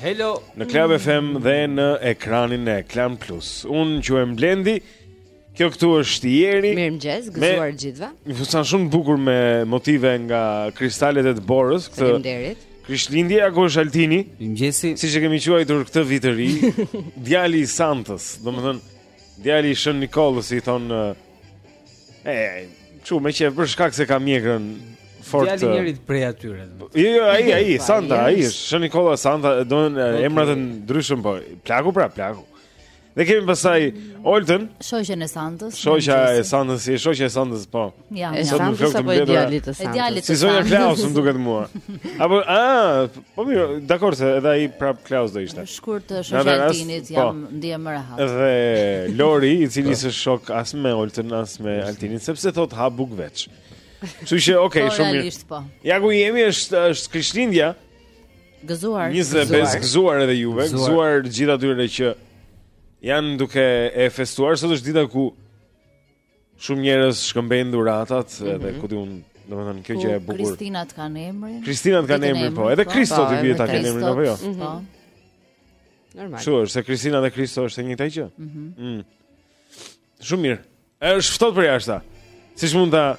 Hello në Club FM dhe në ekranin e Klan Plus. Unë quhem Blendi. Kjo këtu është Jeri. Mirëmëngjes, gëzuar gjithëve. Një fustan shumë bukur me motive nga kristalet e borës këtë. Faleminderit. Krishtlindje apo është Altini? Mirëmëngjesi. Siç e kemi quajtur këtë vit të ri, djali i Santës, domethënë djali i Shën Nikollës i thon E, shumë qejf për shkak se ka mjekrën fort. Djali eh, njërit prej atyre. Jo, jo, ai, ai, Santa, ai është Shën Nikolla Santa, domethënë eh, emrat e ndryshëm po. Plaku pra, plaku. Ne kemi pastaj Oltën, shoqen e Santës. Shoqja e Santës, si shoqja e Santës, po. Ja, e Santës apo e djalit të Santës. E djalit të Santës. Si zonja Klaus më duket mua. Apo, a, Po mirë, dakord se edhe ai prap Klaus do ishte. Shkurt shoqja e Altinit po. jam po, ndihem më rehat. Dhe Lori, i cili po. s'është shok as me Oltën as me Altinin, sepse thotë ha bukë veç. Kështu që, okay, po, shumë mirë. Po. Ja ku jemi është është Krishtlindja. Gëzuar. 25 gëzuar edhe juve, gëzuar gjithë atyre që janë duke e festuar sot është dita ku Shumë njerëz shkëmbejnë dhuratat mm -hmm. edhe mhm. ku di unë, domethënë kjo gjë e bukur. Kristinat e kanë emrin. Kristinat e kanë emrin po, edhe po. Kristo po, i bie ta kenë emrin apo jo? Mhm. Po. Normal. Kështu është se Kristina dhe Kristo është e njëjta gjë. Mhm. Mm mm. Shumë mirë. Është ftohtë përjashta. Siç mund ta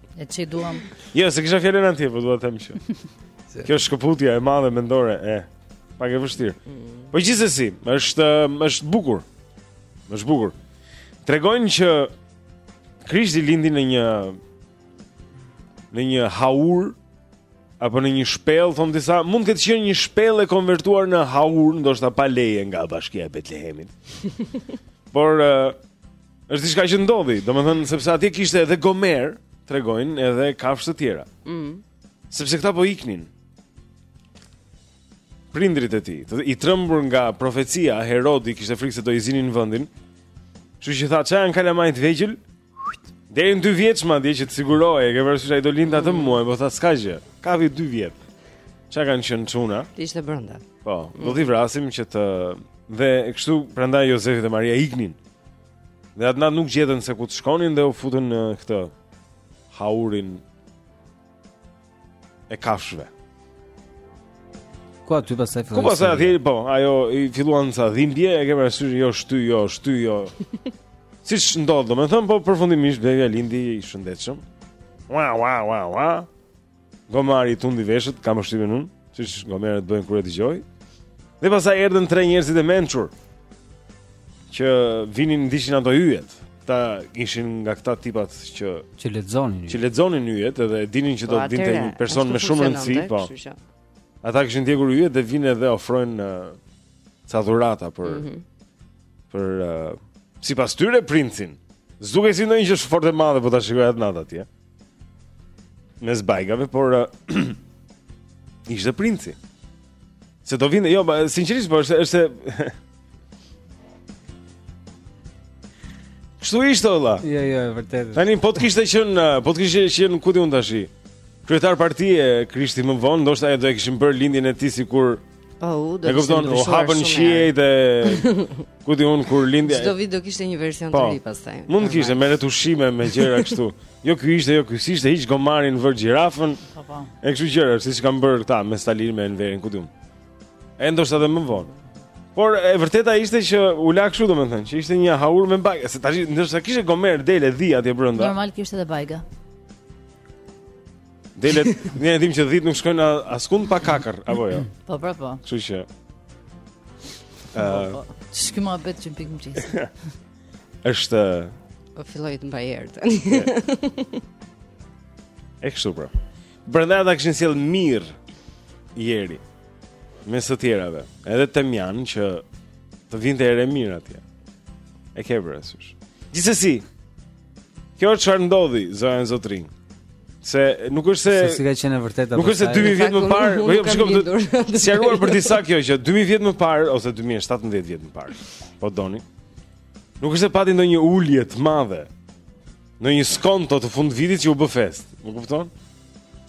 E ç'i duam. Jo, se kisha fjalën atje, po dua të them që. Kjo është shkëputja e madhe mendore pak e vështirë. Mm. Po gjithsesi, është është bukur. Është bukur. Tregojnë që Krishti lindi në një në një haur apo në një shpellë, thon disa, mund të ketë qenë një shpellë e konvertuar në haur, ndoshta pa leje nga bashkia e Betlehemit. Por Është diçka që ndodhi, domethënë sepse atje kishte edhe gomar, tregojnë edhe kafshë të tjera. Ëh. Mm. Sepse këta po iknin. Prindërit e tij, i trembur nga profecia, Herodi kishte frikë se do i zinin vendin. Kështu që tha, "Ça janë kalamaj të vegjël?" Deri në 2 vjeç madje që të sigurohej, e ke parasysh ai do lind atë mm. muaj, po tha s'ka gjë. Ka vi 2 vjet. Ça kanë qenë çuna? Ishte brenda. Po, do t'i vrasim që të dhe kështu prandaj Jozefi dhe Maria iknin. Dhe atë natë nuk gjetën se ku të shkonin dhe u futën në këtë haurin e kafshëve. Ku aty pastaj fillon? Ku pastaj aty, po, asaj i filluan ca dhimbje, e ke parasysh jo shty, jo shty, jo. Siç ndodh, domethënë, po përfundimisht bebja lindi i shëndetshëm. Wa wa wa wa. Gomari tundi veshët, kam përshtypjen unë, siç gomerët bëjnë kur dëgjojnë. Dhe pastaj erdhën tre njerëzit e mençur që vinin ndiqnin ato yjet. Këta ishin nga këta tipat që që lexonin. Që lexonin yjet edhe e dinin që do po, të lindte një person me shumë rëndësi, po. Ata kishin ndjekur yjet dhe vijnë edhe ofrojnë ca dhurata për mm -hmm. për uh, sipas tyre princin. S'dukej si ndonjë çështje fort e madhe po ta shikoje atë natë atje. Mes bajgave, por ishte princi. Se do vinte, jo, sinqerisht po është se kështu ishte valla. Jo, jo, e vërtetë. Tani po të kishte qenë, po të kishte qenë ku di unë tashi kryetar partie Krishti më vonë, ndoshta ajo do e kishim bërë lindjen e tij sikur Po, u do më kupton, u hapën qiejt dhe ku di unë kur lindja. Çdo vit do kishte një version të po, ri pastaj. Mund të kishte me retushime me gjëra kështu. Jo ky ishte, jo ky ishte hiq gomarin vër gjirafën. Po po. E kështu gjëra, siç kanë bërë këta me Stalinin me Enverin, ku di unë. E ndoshta edhe më vonë. Por e vërteta ishte që u la kështu domethënë, që ishte një haur me bajga, se tash ndoshta kishte gomerë dele dhi atje brenda. Normal kishte edhe bajga. Delet, ne e dimë që dhitë nuk shkojnë askund pa kakër, apo jo? Po, po, po. Kështu që. Po, po, ë, po. Sikur më bëhet që pikë mëngjes. është Po filloi të mbajë erë tani. e kështu pra. Brenda ata kishin sjellë mirrë e ar, mes të tjerave, edhe temjan që të vinte erë e mirë atje. E ke parasysh. Gjithsesi, Kjo është çfarë ndodhi zonja zotërinj. Se nuk është se se si ka qenë e vërtetë apo. Nuk është se 2000 vjet më parë, po jo, shiko, për të sqaruar për disa kjo që 2000 vjet më parë ose 2017 vjet më parë. Po doni. Nuk është se pati ndonjë ulje të madhe. Në një skonto të fundvitit që u bë festë. Më kupton?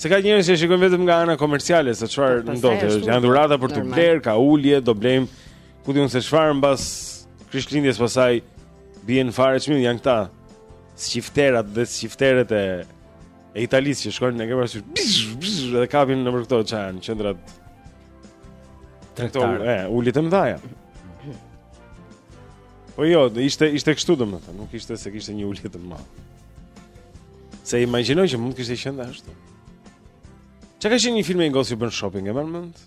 Se ka njerëz që shikojnë vetëm nga ana komerciale se çfarë po, ndodhi. Janë dhurata për të blerë, ka ulje, do blejmë ku di unë se çfarë mbas Krishtlindjes pastaj Bien fare çmimet janë këta. Skifterat dhe skifteret e e Italisë që shkojnë në Gjermani dhe kapin nëpër këto çaj, në qendrat tregtare ulje të mëdha. Po jo, ishte ishte kështu domethënë, nuk ishte se kishte një ulje të madhe. S'e imagjinoj që mund të kishte qenë ashtu. Çka ka qenë një film i një goce që bën shopping, e mban mend?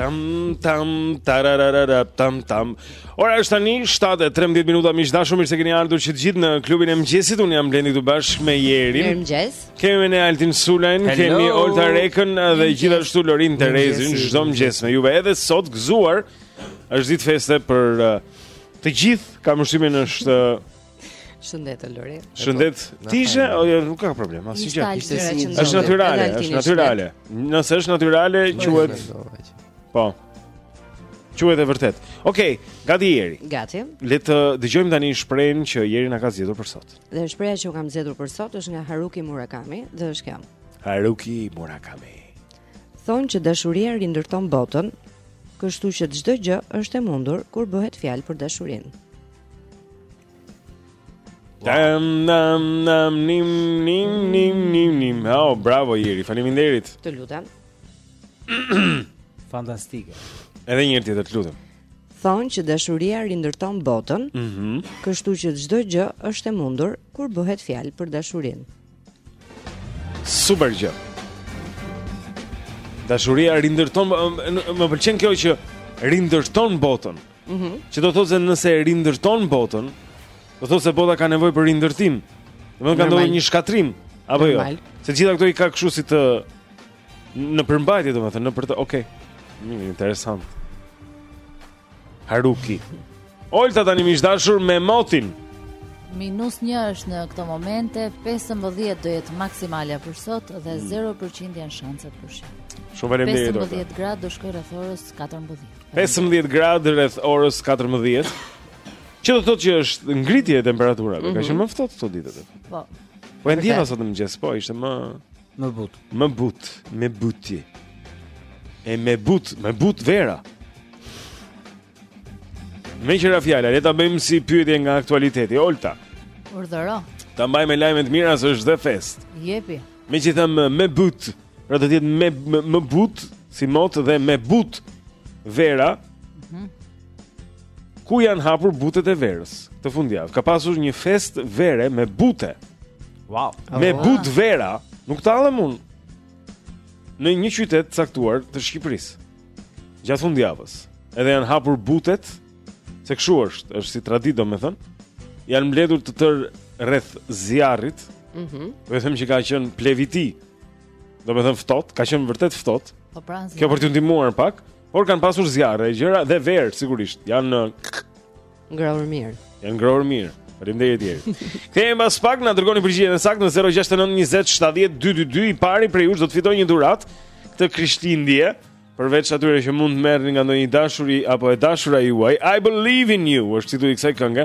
tam tam tararara tam tam ora është tani 7:13 minuta miq të dashur mirë se keni ardhur që të gjithë në klubin e mëngjesit un jam blendi këtu bashkë me Jerin mirë mëngjes kemi me ne Altin Sulajn kemi Olta Rekën dhe gjithashtu Lorin Terezin çdo mëngjes me juve edhe sot gëzuar Është ditë feste për të gjithë, kam përshtypjen është Shëndet Lori. Shëndet. Ti je, o jo, nuk ka problem, asnjë gjë. Ishte si një. Është natyrale, është natyrale. Nëse është natyrale, quhet Po. Quhet e vërtet. Okej, okay, gati Jeri. Gati. Le të dëgjojmë tani shprehjen që Jeri na ka zgjedhur për sot. Dhe shprehja që u kam zgjedhur për sot është nga Haruki Murakami, dhe është kjo. Haruki Murakami. Thonë që dashuria rindërton botën, kështu që çdo gjë është e mundur kur bëhet fjalë për dashurinë. Tam nam nam nim nim nim nim nim. Oh, bravo Jeri, faleminderit. Të lutem. Fantastike. Edhe një herë tjetër, të lutem. Thonë që dashuria rindërton botën, mm -hmm. kështu që çdo gjë është e mundur kur bëhet fjalë për dashurinë. Super gjë. Dashuria rindërton më pëlqen kjo që rindërton botën. Mhm. Mm që do të thotë se nëse rindërton botën, do të thotë se bota ka nevojë për rindërtim. Domethënë ka ndodhur një shkatrim apo jo. Se gjitha këto i ka kështu si të nënpërmbajtje domethënë, në për të, okay. Një interesant. Haruki. Olta tani miq të dashur me motin. Minus 1 është në këto momente, 15 do jetë maksimale për sot dhe 0% mm. janë shanset për shi. Shumë faleminderit. 15 gradë do shkojë rreth orës 14. 15 gradë rreth orës 14. Që do të thotë që është ngritje e temperaturave, mm -hmm. ka mhm. qenë më ftohtë këto ditë. Po. Po e ndjeva sot në mëngjes, po ishte më Më butë. Më butë, me buti. E me but, me but vera. Meqë ra fjala, le ta bëjmë si pyetje nga aktualiteti, Olta. Urdhëro. Ta mbaj me lajme të mira se është dhe festë. Jepi. Meqë them me but, pra do të jetë me më butë si mot dhe me but vera. Mhm. Ku janë hapur butet e verës? Këtë fundjavë ka pasur një festë vere me bute. Wow. Me oh. but vera, nuk tallem un. Në një qytet të caktuar të Shqipërisë. Gjatë fundjavës, edhe janë hapur butet, se kshu është, është si traditë domethënë. Janë mbledhur të tërë rreth zjarrit. Mhm. Mm po them që ka qenë plevit. Domethënë ftohtë, ka qenë vërtet ftohtë. Po pra. Kjo për t'ju ndihmuar pak. Por kanë pasur zjarre e gjëra dhe verë sigurisht. Janë ngrohur mirë. Jan ngrohur mirë. Faleminderit tjerë. Kthehemi pas pak na dërgoni përgjigjen e saktë në 069 20 70 222 i pari prej jush do të fitojë një dhuratë këtë Krishtlindje. Përveç atyre që mund të merrni nga ndonjë i dashuri apo e dashura juaj, I believe in you, është titulli i kësaj kënge.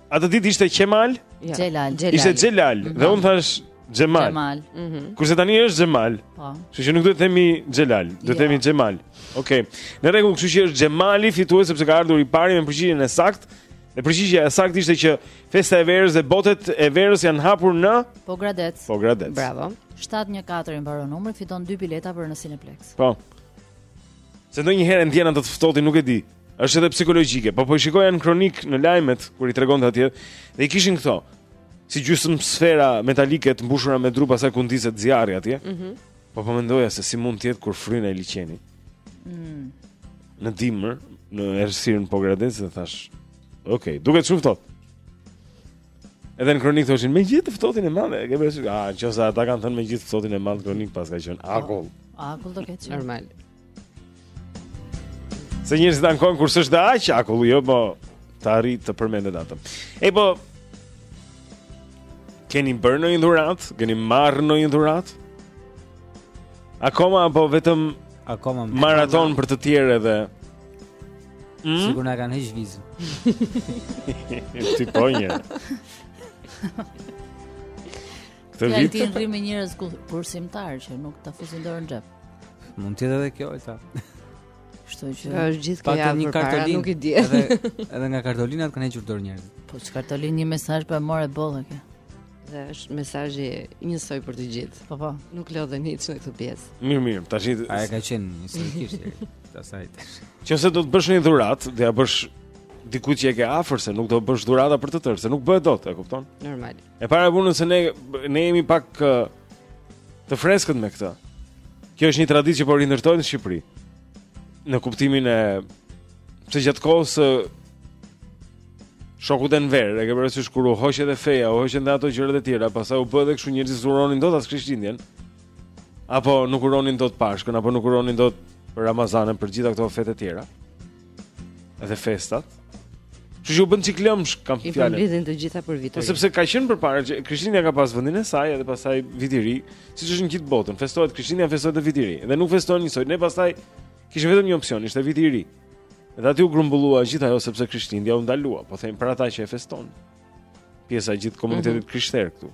Atë ditë ishte Xhemal? Jo. Xhelal, Xhelal. Ishte Xhelal mm -hmm. dhe unë thashë Xhemal. Xhemal. Mm -hmm. Kurse tani është Xhemal. Po. Kështu që nuk duhet të themi Xhelal, duhet të jo. themi Xhemal. Okej. Okay. Në rregull, kështu që është Xhemali fitues sepse ka ardhur i pari me përgjigjen e saktë. Dhe përgjigja e saktë ishte që festa e verës dhe butet e verës janë hapur në Pogradec. Pogradec. Bravo. 714 i mbaron numri, fiton dy bileta për në Cineplex. Po. Se ndonjëherë ndjen atë të ftohtin, nuk e di. Është edhe psikologjike, po po i shikoja në kronikë në lajmet kur i tregonte atje dhe i kishin këto si gjysmë sfera metalike të mbushura me dru pastaj ku ndizet zjarri atje. Mhm. Mm po po mendoja se si mund të jetë kur fryn ai liqeni. Mm. Në dimër, në errësirë në Pogradec dhe thashë, "Ok, duket shumë ftohtë." Edhe në kronikë thoshin me gjithë ftohtin e madh, e ke bërë, ah, në qoftë se ata kanë thënë me gjithë ftohtin e madh në kronikë paska qenë akull. Akull do ketë. Normal. Se njerëzit ankohen kur s'është aq akull, jo po të arrijë të përmendet atë. E po keni bërë ndonjë dhuratë, keni marrë ndonjë dhuratë? Akoma apo vetëm akoma maratonë për të tjerë edhe mm? Sigur na kanë heq vizën. Ti po një. Këtë vit ti rri me njerëz kursimtarë që nuk ta fusin dorën në xhep. Mund të jetë edhe kjo Elsa. Kështu që ka është gjithë kjo javë për para, nuk i dihet. Edhe edhe nga kartolinat kanë hequr dorë njerëzit. Po ç'kartolinë një mesazh pa morë bollën kë dhe është mesazhi i njësoj për të gjithë. Po po, nuk lodhen hiç në këtë pjesë. Mirë, mirë, tash a e ka qenë historikisht ta sa tash. Që nëse do të bësh një dhuratë, do ja bësh dikujt që e ke afër se nuk do të bësh dhurata për të tërë, se nuk bëhet dot, e kupton? Normal. E para e punës se ne ne jemi pak uh, të freskët me këtë. Kjo është një traditë që po rindërtohet në Shqipëri. Në kuptimin e pse gjatë kohës së uh, shokut Enver, e ke parasysh kur u hoq edhe feja, u hoqen dhe ato gjërat e tjera, pastaj u bë edhe kështu njerëzit s'uronin dot as Krishtlindjen. Apo nuk uronin dot Pashkën, apo nuk uronin dot Ramazanin po gjitha këto fetë e tjera. Edhe festat. Që u bënë çik lëmsh kam fjalën. I përmblidhin të gjitha për vitin. Po sepse ka qenë përpara që Krishtlindja ka pas vendin e saj edhe pastaj viti i ri, siç është në gjithë botën, festohet Krishtlindja, festohet edhe viti i ri. Dhe nuk festohen njësoj. Ne pastaj kishim vetëm një opsion, ishte viti i ri. Dhe aty u grumbullua gjithë ajo sepse Krishtlindja u ndalua, po them për ata që e festonin. Pjesa e gjithë komunitetit mm -hmm. krishterë këtu.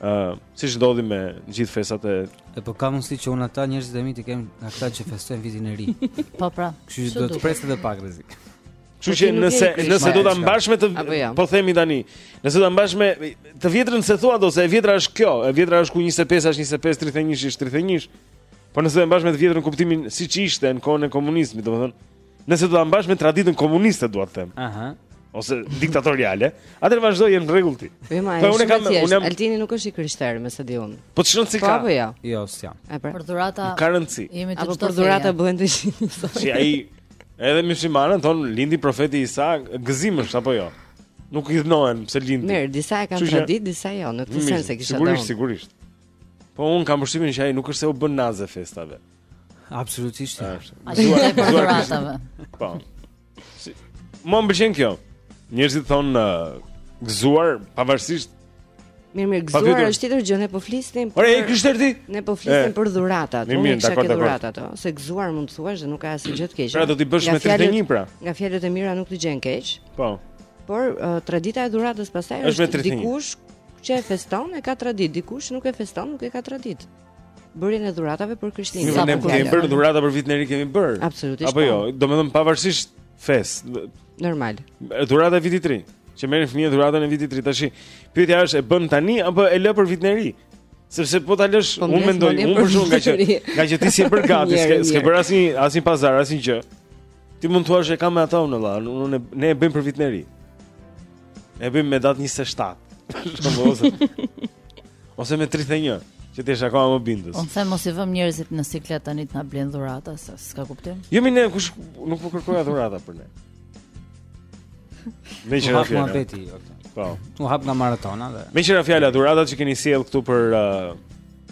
ë uh, siç ndodhi me gjithë festat e e po ka mundësi që unë ata njerëzit e mi të kem ata që festojnë vitin e ri. Po pra. Kështu që do të presë edhe pak rrezik. Kështu që po nëse nëse do ta mbash me të jo? po themi tani, nëse do ta mbash me të vjetrën se thua do se e vjetra është kjo, e vjetra është ku 25 është 25 31 është 31. Po nëse do ta mbash me të vjetrën kuptimin siç ishte në kohën e komunizmit, domethënë Nëse do ta mbash me traditën komuniste, dua të them. Aha. Ose diktatoriale, atëherë vazhdo, je në rregull ti. Po pra, po unë kam unë jam Altini nuk është i krishterë, me sa di unë. Po çon si po, ka? Po jo. Jo, s'jam. E pra. Për dhurata. Ka rëndsi. Jemi të çdo. Apo për dhurata bëhen të gjithë. Si ai edhe myslimanët thon lindi profeti Isa gëzim është apo jo? Nuk hidhërohen pse lindi. Mirë, disa e kanë traditë, disa jo, në këtë sens e kisha dhënë. Sigurisht, sigurisht. Po un kam përshtypjen që ai nuk është se u bën naze festave. Absolutisht. A dhuratave. Po. Si, më pëlqen kjo. Njerëzit thon uh, gëzuar pavarësisht Mirë, mirë, gëzuar është tjetër gjë, ne po flisnim për Ore, krishter ti? Ne po flisnim për dhuratat, unë mirë, kisha te dhuratat ato, se gëzuar mund të thuash dhe nuk ka asnjë gjë të keqe. Pra do t'i bësh me 31 pra. Nga fjalët e mira nuk të gjen keq. Po. Por uh, tradita e dhuratës pastaj është dikush që e feston e ka traditë, dikush nuk e feston, nuk e ka traditë. bërjen e dhuratave për Krishtlindjen. Sa bukur. Ne kemi bërë dhurata për vitin e ri kemi bërë. Absolutisht. Apo jo, po. domethënë pavarësisht fesë. Normal. Dhurata e vitit të ri, që merrin fëmijët dhuratën e vitit të ri tash. Pyetja është e bën tani apo e lë për vitin e ri? Sepse po ta lësh, po, unë mendoj, unë për shkak nga që nga që ti s'i ke bër gati, s'ke s'ke bërë asnjë asnjë pazar, asnjë gjë. Ti mund thua se kam me ata unë valla, unë ne e bëjmë për vitin e ri. E bëjmë me datë 27. Shumë Ose me 31, që ti je akoma më bindës. Unë them mos i vëm njerëzit në siklet tani të na blen dhurata, se s'ka kuptim. Jo more ne kush nuk po kërkoj dhurata për ne. Meqë ra muhabeti. Po. Tu hap nga maratona dhe. Meqë ra fjala dhuratat që keni sjell këtu për uh,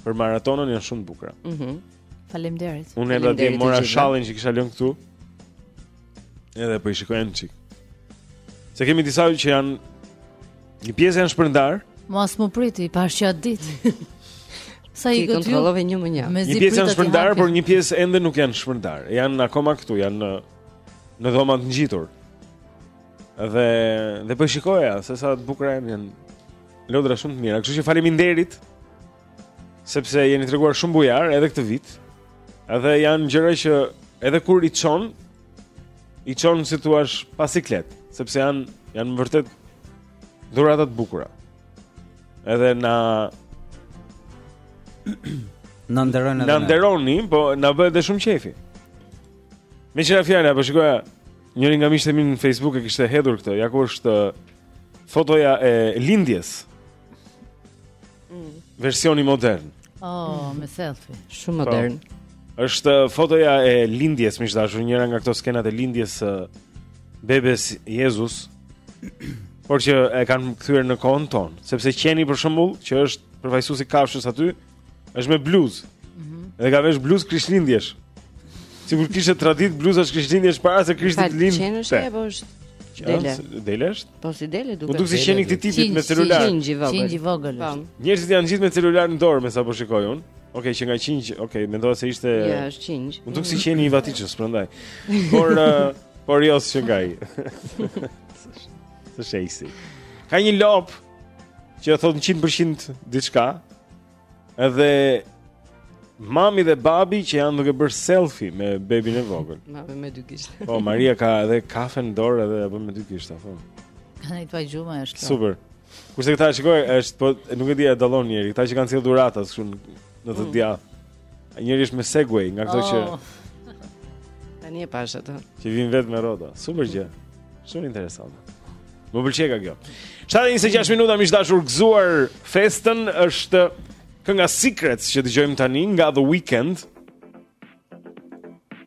për maratonën janë shumë të bukura. Mhm. Mm Faleminderit. Unë edhe dhe mora shallin që kisha lënë këtu. Edhe po i shikoja një çik. Se kemi disa që janë një pjesë janë shpërndar. Mos më priti, pashë që atë ditë. Sa i gjetët ju? Ti një më një. Një pjesë janë shpërndar, por një pjesë ende nuk janë shpërndar. Janë akoma këtu, janë në, në dhoma të ngjitur. Dhe dhe po shikoja se sa të bukura janë. Lodra shumë të mira. Kështu që faleminderit. Sepse jeni treguar shumë bujar edhe këtë vit. Edhe janë gjëra që edhe kur i çon i çon si thua pa siklet, sepse janë janë vërtet dhurata të bukura. Edhe na na nderoni edhe. Na nderoni, po na bëhet edhe shumë qejfi. Meqë ra fjala, a po shikoja Njëri nga miqtë e mi në në Facebook e kishte hedhur këtë Ja ku është uh, fotoja e lindjes Mm. Versioni modern. Oh, me selfie. Shumë po. modern. Po. Është fotoja e lindjes, miq të dashur, njëra nga këto skenat e lindjes së bebes Jezus. Por që e kanë kthyer në kohën tonë, sepse qeni për shembull, që është përfaqësues i kafshës aty, Është me bluzë. Ëh. Mm dhe ka veshur bluzë Krishtlindjesh. Sikur kishte traditë bluzash Krishtlindjesh para se Krishti të lindte. Çfarë, qen është apo është? Dele. Dele është? Po si dele duket. Po duket si qeni i këtij tipit me celular. Qingj i vogël. Qingj i vogël. Po. Njerëzit janë të gjithë me celular në dorë, me sa po shikoj unë. Okej, okay, qenka qingj, okej, okay, mendova se ishte Ja, është qingj. M'u duk si qeni i vatiçës, prandaj. Por uh, por jo s'i ngjan. S'ka rëndësi. Ka një lopë që thotë 100% diçka. Edhe mami dhe babi që janë duke bërë selfie me bebin e vogël. Mami me dy gishta. Po Maria ka edhe kafe në dorë edhe apo me dy gishta, po. Ai tua gjuma është. Kjo. Super. Kurse këta shikoj, është, po nuk e di a dallon njëri, këta që kanë sjellë dhuratat kështu në të mm. djathtë. Njëri është me Segway, nga këto që oh. tani e pashë atë. Që vijnë vetë me rrota. Super gjë. Shumë interesante. Më pëlqeka kjo. 7:26 minuta miq të dashur gëzuar festën është kënga Secrets që dëgjojmë tani nga The Weeknd.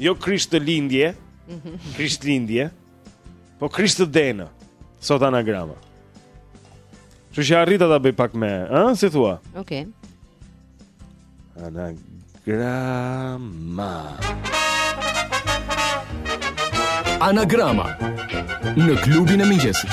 Jo Krishtlindje, mhm. Krishtlindje, po krisht të denë, sot anagrama. Kështu që arrita ta bëj pak me, a? si thua? Ok. Anagrama. Anagrama në klubin e mëngjesit.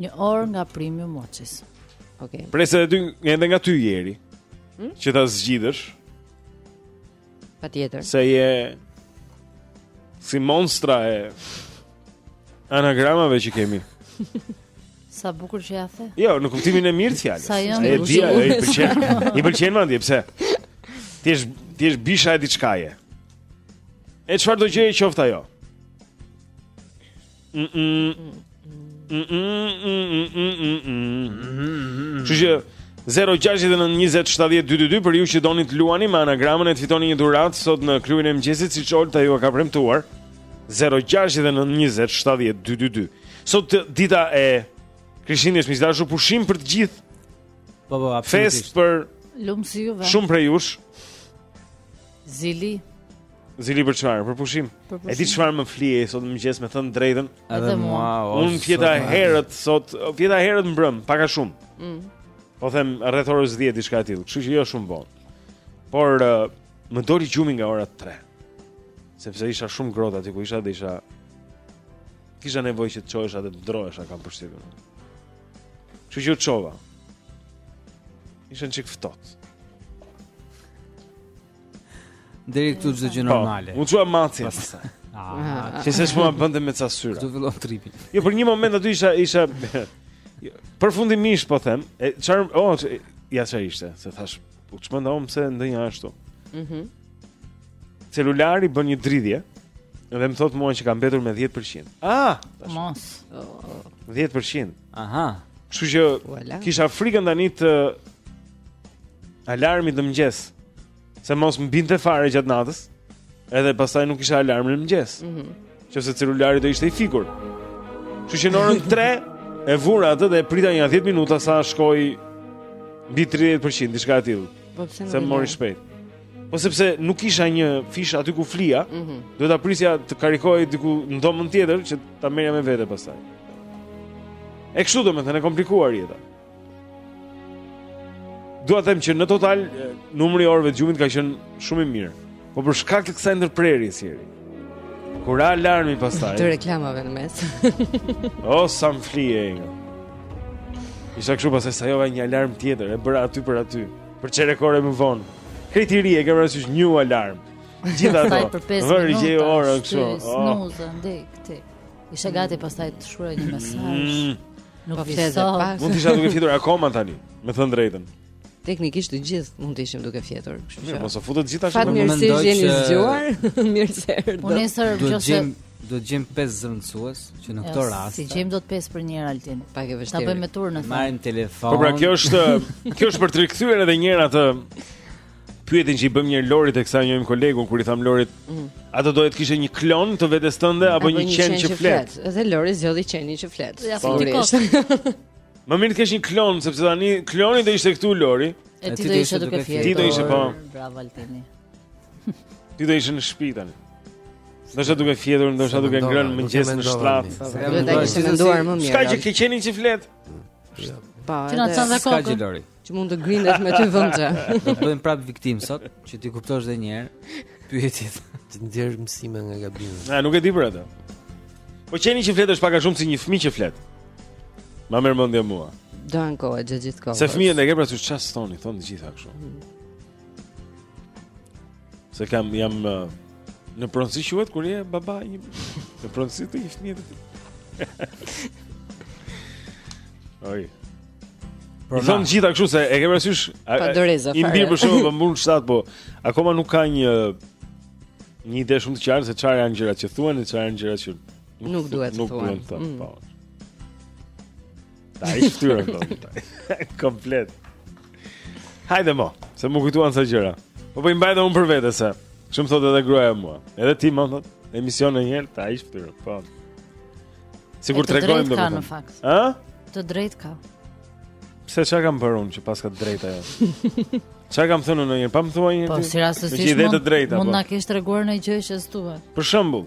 Një dhuratë nga Premium Moçis. Okej. Okay. Pres edhe ty, edhe nga ty Jeri. Hmm? Që ta zgjidhësh. Patjetër. Se je si monstra e anagramave që kemi. Sa bukur që ia the. Jo, në kuptimin e mirë të fjalës. Sa janë e dia, e pëlqen. I pëlqen më ndje pse? Ti je ti je bisha e diçkaje. E çfarëdo gjëje qoftë ajo? Kështu që 0692070222 për ju që doni të luani me anagramën e të fitoni një dhuratë sot në klubin e mëngjesit siç Olta jua ka premtuar. 0692070222. Sot dita e Krishtlindjes është miq të dashur pushim për të gjithë. Po po, absolutisht. Festë për shumë prej jush. Zili. Zili për çfarë? Për pushim. E di çfarë më flihej sot në mëngjes me thënë të drejtën. Edhe mua. Unë fjeta herët sot, fjeta herët mbrëm, pak a shumë. Mm. Po them rreth orës 10 diçka e tillë, kështu që jo shumë vonë. Por më doli gjumi nga ora 3. Sepse isha shumë ngrohtë aty ku isha dhe isha kisha nevojë që të çohesha dhe të ndërrohesha kam përshtypjen. Kështu që u çova. Ishte çik ftohtë. Deri këtu çdo gjë po, normale. Po, u çuam macin. Ah, ti s'e shpoma bënte me ca syra. Do fillojë tripin. Jo, për një moment aty isha isha përfundimisht po them, e çfarë, oh, ja çfarë ishte, se thashë, u çmenda unë se ndonjë ashtu. Mhm. Mm Celulari bën një dridhje. Dhe më thotë mua që ka mbetur me 10%. Ah, mos. 10%. Aha. Kështu që voilà. kisha frikën tani të alarmit në mëngjes. Se mos më binte fare gjatë natës. Edhe pastaj nuk kisha alarm në mëngjes. Mhm. Mm Qoftë se celulari do ishte i fikur. Kështu që në orën 3 e vura atë dhe e prita nja 10 minuta sa shkoi mbi 30% diçka e tillë. Po pse nuk? Se e mori shpejt. Po sepse nuk kisha një fishë aty ku flija, mm -hmm. duhej ta prisja të karikohej diku në dhomën tjetër që ta merrja me vete pastaj. E kështu domethënë, e komplikuar jeta. Dua të them që në total numri i orëve të gjumit ka qenë shumë i mirë. Po për shkak të kësaj ndërprerjeje si eri. Kur ra alarmi pastaj. Të reklamave në mes. o sa më flihej. Isha kështu pastaj sajova një alarm tjetër, e bëra aty për aty. Për çerek ore më vonë. Krejt i ri e ke parasysh new alarm. Gjithë ato. Vëre që jo orën kështu. Oh. Snooze-a te ti. Isha gati pastaj të shkruaja një mesazh. Mm. Nuk po flet pas. Mund të isha duke fjetur akoma tani, me thënë të drejtën. Teknikisht të gjithë mund të ishim duke fjetur, kështu që. Mos u futët gjithashtu në momentin që mendoni se jeni zgjuar. Mirë se erdhët. Unë nesër nëse Do të gjejmë pesë zëvendësues që në këtë rast. S'i gjejmë dot pesë për një Altin. Pak e vështirë. Ta bëjmë me turn në fund. Marrim telefon. Po pra kjo është kjo është për të rikthyer edhe një herë atë pyetjen që i bëmë Lorit teksa njihnim kolegun kur i thamë Lorit, mm. a do doje të kishe një klon të vetes tënde apo, apo një, një qen që flet? Dhe Lori zgjodhi qenin që flet. Ja, po. Më mirë të kesh një klon sepse tani kloni do ishte këtu Lori. E ti do ishe duke fjetur. Ti do ishe po. Bravo Altini. Ti do ishe në shtëpi tani. Do ishe duke fjetur, do ishe duke ngrënë mëngjes në shtrat. Do të ishe menduar më mirë. S'ka që ke qenin që flet. Jo. Pa. Ti na çan dhe kokën. Që mund të grindet me ty gjithnjë. Do të të bëjmë prapë viktimë sot, që t'i kuptosh edhe një herë pyetjet. Të nxjerrë mësime nga gabimi. Na nuk e di për atë. Po qeni që flet është pak a shumë si një fëmijë që flet. Ma merr mendja mua. Do ankohet gjithë kohës. Se fëmijët e ke parë çfarë s'thonë, thonë gjithë kështu. Mm. Se kam jam në pronësi quhet kur je baba një në pronësi të një fëmijë të tij. Oj. Po i thonë gjitha kështu se e ke parasysh është mbi gjashtë po mbush shtatë po akoma nuk ka një një ide shumë të qartë se çfarë janë gjërat që thuhen e çfarë janë gjërat që nuk duhet të thuhen. Nuk duhet të thuhen. Mm. Po. T'i ha i shtyrë këto. Komplet. Hajde mo, se m'u kujtuan sa gjëra. Po po i mbaj dhe unë për vete se. Shumë thot edhe gruaja mua. Edhe ti më thot, emision një herë, t'i ha i shtyrë. Po. Sigur të tregojmë dhe më thot. A? Të drejtë ka. Pse çka kam bërë unë që paska të drejtë ajo? Çka kam thënë unë, pa më thuaj një. Po si rastësisht. Ti vetë të drejta. Mund po. të na kesh treguar një gjë që s'duhej. Për shembull,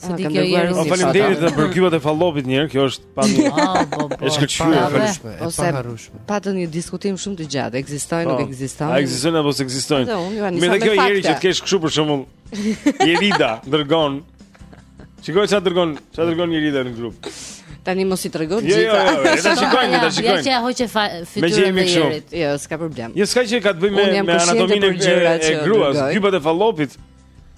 S'e di kjo Jeri si fatë. Faleminderit për gypat e fallopit një herë, kjo është pa një. Është shkëlqyer faleminderit. Ose patën një diskutim shumë të gjatë, ekzistojnë nuk po, ekzistojnë. A ekzistojnë apo s'ekzistojnë? Me të kjo Jeri që të kesh kështu për shembull. Jerida dërgon. Shiko çfarë dërgon, çfarë dërgon Jerida në grup. Tani mos i trego gjithë. Jo, jo, jo, le ta shikojnë, le ta shikojnë. Ja që hoqe fytyrën e Jerit. Jo, s'ka problem. Jo, s'ka që ka të bëjë me anatominë e gruas, gypat e fallopit.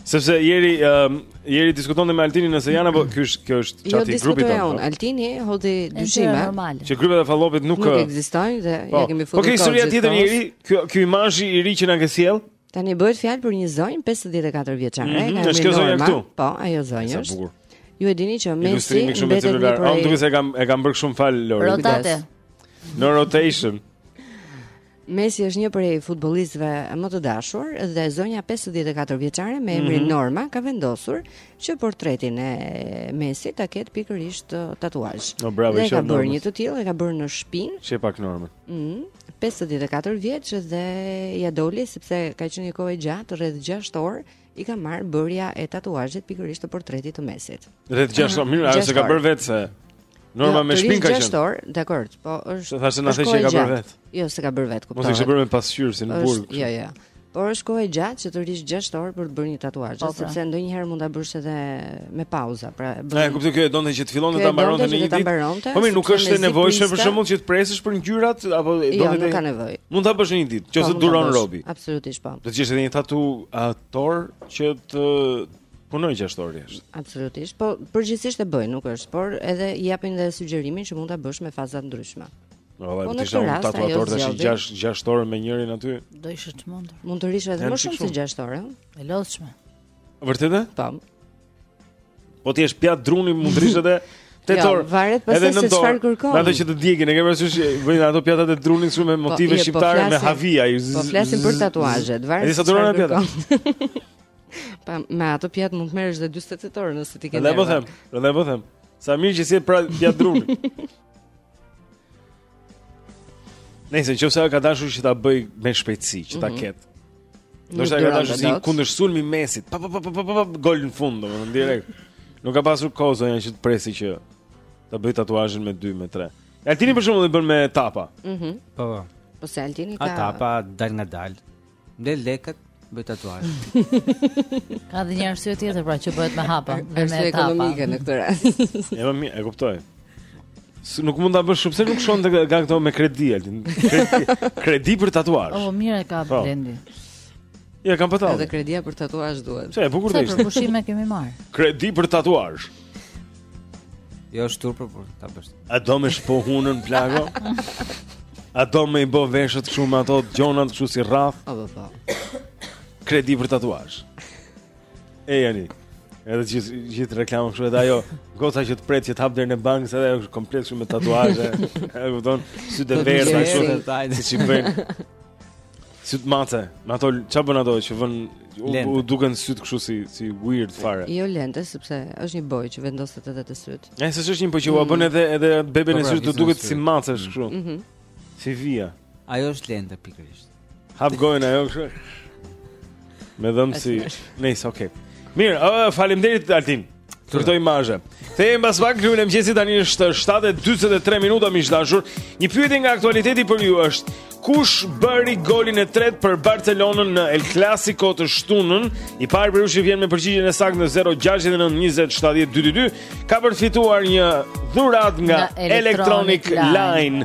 Sepse Jeri um, Jeri diskutonte me Altinin nëse janë apo ky është kjo është jo, çati i grupit tonë. Jo, po. Altini hodhi dyshime. Që gypat e fallopit nuk nuk ekzistojnë dhe po, ia kemi futur. Po kjo historia tjetër Jeri, ky ky imazh i ri që na ke sjellë. Tani bëhet fjalë për një zonjë 54 vjeçare, mm -hmm, nga Mirë Norma. Këtu. Po, ajo zonjë është. Sa bukur. Ju e dini që Messi mbetet me celular. Unë duhet të kam e kam bërë shumë fal Lori. Rotate. No rotation. Messi është një prej futbollistëve më të dashur dhe zonja 54 vjeçare me emrin mm -hmm. Norma ka vendosur që portretin e Messit ta ketë pikërisht uh, tatuazh. No, bravo, dhe ka bërë një të tillë, e ka bërë në shpinë. Çe pak Norma. Ëh, mm, 54 vjeç dhe ia doli sepse ka qenë një kohë e gjatë, rreth 6 orë I ka marrë bërja e tatuazhit pikërisht të portretit të Messit. Rreth 6 orë, mirë, ajo s'e ka bërë vetë se. Norma jo, me shpinë ka qenë. Rreth 6 orë, dakor, po është. Thashë na the që e ka bërë vetë. Jo, s'e ka bërë vetë, kuptoj. Mos e ke bërë me pasqyrë si në burg. Jo, jo. Por është kohë e gjatë që të rrish 6 orë për të bërë një tatuazh, po, pra. sepse ndonjëherë mund ta bësh edhe me pauza, pra e bën. E kuptoj, kjo donte që të fillonte ta mbaronte në një ditë. Po mirë, nuk është e nevojshme për shkakun që të presësh për ngjyrat apo e jo, donte. Jo, nuk ka nevojë. Mund ta bësh në një ditë, nëse po, duron robi. Absolutisht po. Do të kesh edhe një tatuator që të punojë gjashtë orë. Absolutisht. Po përgjithsisht e bëj, nuk është, por edhe i japin dhe sugjerimin që mund ta bësh me faza të ndryshme. Po, po në këtë rast ajo është tash gjashtë gjashtë orë me njërin aty. Do isha çmendur. Mund të rrish edhe më shumë se gjashtë orë, e lodhshme. Vërtet? Tam. Po të ishte pjat druni mund të rrish dhe tetë orë. Jo, varet pra se çfarë kërkon. Ato që të djegin, e ke parasysh bëjnë ato pjatat e drunit shumë me po, motive po, shqiptare po me havia. Po flasim për tatuazhet, varet. Sa duron ato pjata? Pa me ato pjat mund të merresh dhe 48 orë nëse ti ke. Jo po them, jo po them. Sa mirë që s'je pra pjat druni. Në qoftë se ajo ka dashur që ta bëj me shpejtësi, që ta mhm. ketë. Do të thotë ajo është kundërsulm i mesit. Pa pa pa pa pa gol në fund, domethënë direkt. Nuk ka pasur kohë zonja që të presi që ta bëj tatuazhin me 2 me 3. Altini për shembull i bën me etapa. Mhm. Po po. Po se Altini ka etapa dalngadal. Mbledh lekët, bëj tatuazh. Ka dhe një arsye tjetër pra që bëhet me hapa, me me etapa. ekonomike në këtë rast. E po mirë, e kuptoj. Si nuk mund ta bësh shumë, pse nuk shkon te nga këto me kredi Altin. Kredi, kredi për tatuazh. Oh, mirë e ka po. Blendi. Ia kam patur. Edhe kredia për tatuazh duhet. Çe, e bukur do ishte. Sa për pushime kemi marr? Kredi për tatuazh. Jo s'është turp për ta bësh. A do me shpo hunën plako? A do me i bo veshët kështu me ato gjonat kështu si rraf? A do tha. Kredi për tatuazh. E jani. Edhe gjithë gjithë reklama kështu edhe ajo goca që të pret që të hap derën e bankës edhe ajo komplet shumë me tatuazhe. E kupton? Sy të verdha kështu. Si çi bën? Syt mace, me ato ça bën ato që vën u duken syt kështu si si weird fare. Jo lente sepse është një bojë që vendoset edhe te syt. Jo, se është një bojë që u mm. bën edhe edhe beben e po, pra, syt të duket si macesh kështu. Mhm. Si vija. Ajo është lente pikërisht. Hap gojën ajo kështu. Me dhëm si, nice, okay. Mirë, uh, faleminderit Altin. Për këto imazhe. Kthehemi pas pak në Klubin e Mëngjesit tani është 7:43 minuta miq të dashur. Një pyetje nga aktualiteti për ju është: Kush bëri golin e tretë për Barcelonën në El Clasico të shtunën? I pari prej jush që vjen me përgjigjen e saktë në 069 20 70 222 ka përfituar një dhuratë nga Electronic Line.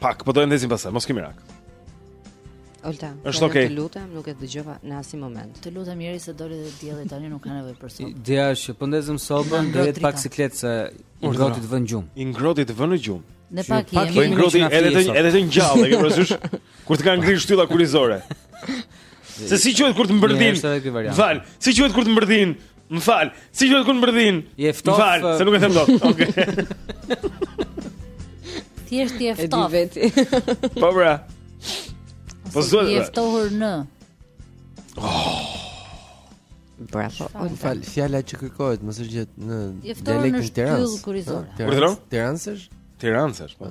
Pak, po do të ndezim pastaj, mos kemi hak. Olta, është okay. të lutem, nuk e dëgjova në asnjë moment. Të lutem derisa doli dhe dielli tani nuk ka nevojë për sobë. Ideja është që po ndezim sobën, do jetë pak siklet se i ngrohti të vë në gjumë. I ngrohti të vë në gjumë. Ne pak i kemi. Po i ngrohti edhe të edhe të ngjall, ke parasysh? Kur të ka ngrirë shtylla kurrizore. Se si quhet kur të mbërdhin? Më fal, si quhet kur të mbërdhin Më fal, si quhet kur të mbërdhin Je ftoft Më fal, se nuk e them dot Ok Thjesht je ftoft E di vetë Po pra Po s'do Je ftohur në Oh Bravo. Më fal, fjala që kërkohet mos është gjë në dialektin tirans. Kurrizore. Tirans? Tirans? Tirans, po.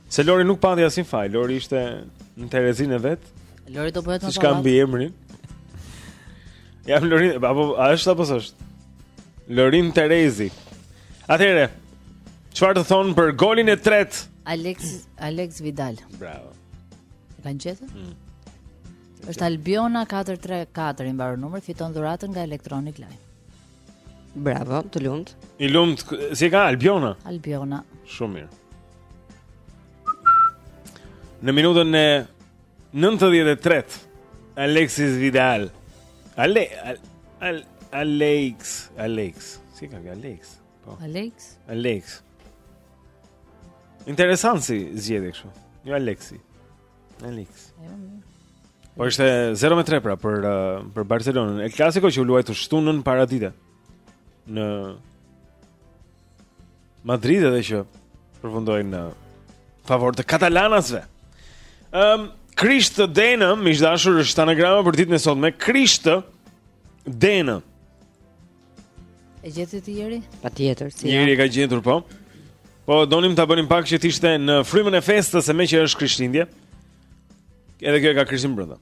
Se Lori nuk pati asnjë faj, Lori ishte në Terezin e vet. Lori do bëhet më Si e ka mbiemrin. Ja Lori, apo a është apo s'është? Lorin Terezi. Atëherë, çfarë të thonë për golin e tretë? Alex Alex Vidal. Bravo. E kanë gjetur? Mm. Është Albiona 434 i mbaron numri, fiton dhuratën nga Electronic Line. Bravo, të lumt. I lumt, si e ka Albiona? Albiona. Shumë mirë. Në minutën e 93 Aleix Vidal. Ale, al, al, Alex, Alex. Si e ka Alex? Po. Alex. Alex. Interesant si e zgjodhi kështu. Jo Alexi. Alex. Jo, jo. Po ishte 0-3 pra për uh, për Barcelonën. El Clasico që u luajt të shtunën paradite në Madrid edhe që përfundoi në favor të katalanasve. Ehm, um, Krishtë Denë, miq të dashur, është anagrama për ditën e sotme. Krishtë Denë. E gjeti ti Jeri? Patjetër, si. Jeri e ka gjetur, po Po, donim ta bënim pak që t'ishte në frymën e festës e meqë është Krishtlindje Edhe kjo e ka Krishtin brenda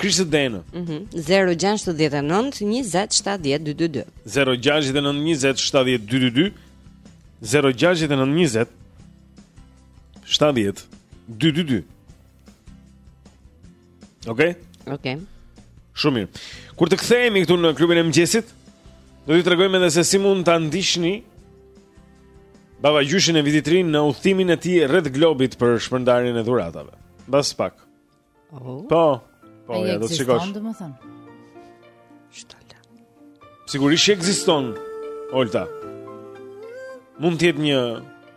Krishtë Denë mm -hmm. 069 20 70 222 069 20 70 222 069 20 70 222 Okej. Okay? Okej. Okay. Shumë mirë. Kur të kthehemi këtu në klubin e mëngjesit, do t'ju tregojmë edhe se si mund ta ndiqni Baba Gjyshin e Vitit të Ri në udhëtimin e tij rreth globit për shpërndarjen e dhuratave. Mbas pak. Oh. Po. Po, ja do të shikosh. Shtalla. Sigurisht që ekziston Olta. Mund të jetë një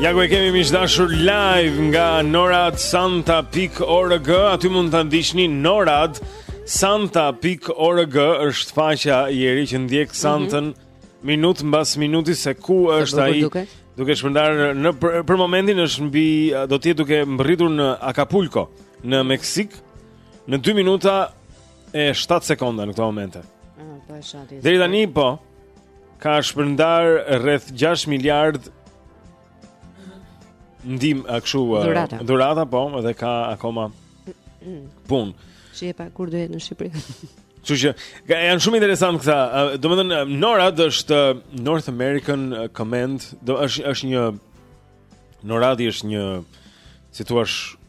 Ja ku e kemi miq të dashur live nga Norad Santa pikë org Aty mund ta ndiqni Norad Santa pikë org është faqja Jeri që ndjek mhm. Santën mm -hmm. Minutë mbas minute se ku është ai duke shpërndarë në për, për momentin është mbi Do të jetë duke mbërritur në Acapulco Në Meksik Në 2 minuta e 7 sekonda në këto momente. Ah, po e shati. Deri tani po ka shpërndarë rreth 6 miliardë, ndihma kshu, dhurata. Dhurata po dhe ka akoma punë. S'e pa kur do jetë në Shqipëri. Kështu që janë shumë interesant këta. Domethënë NORAD është North American Command, do është është një NORAD është një si thua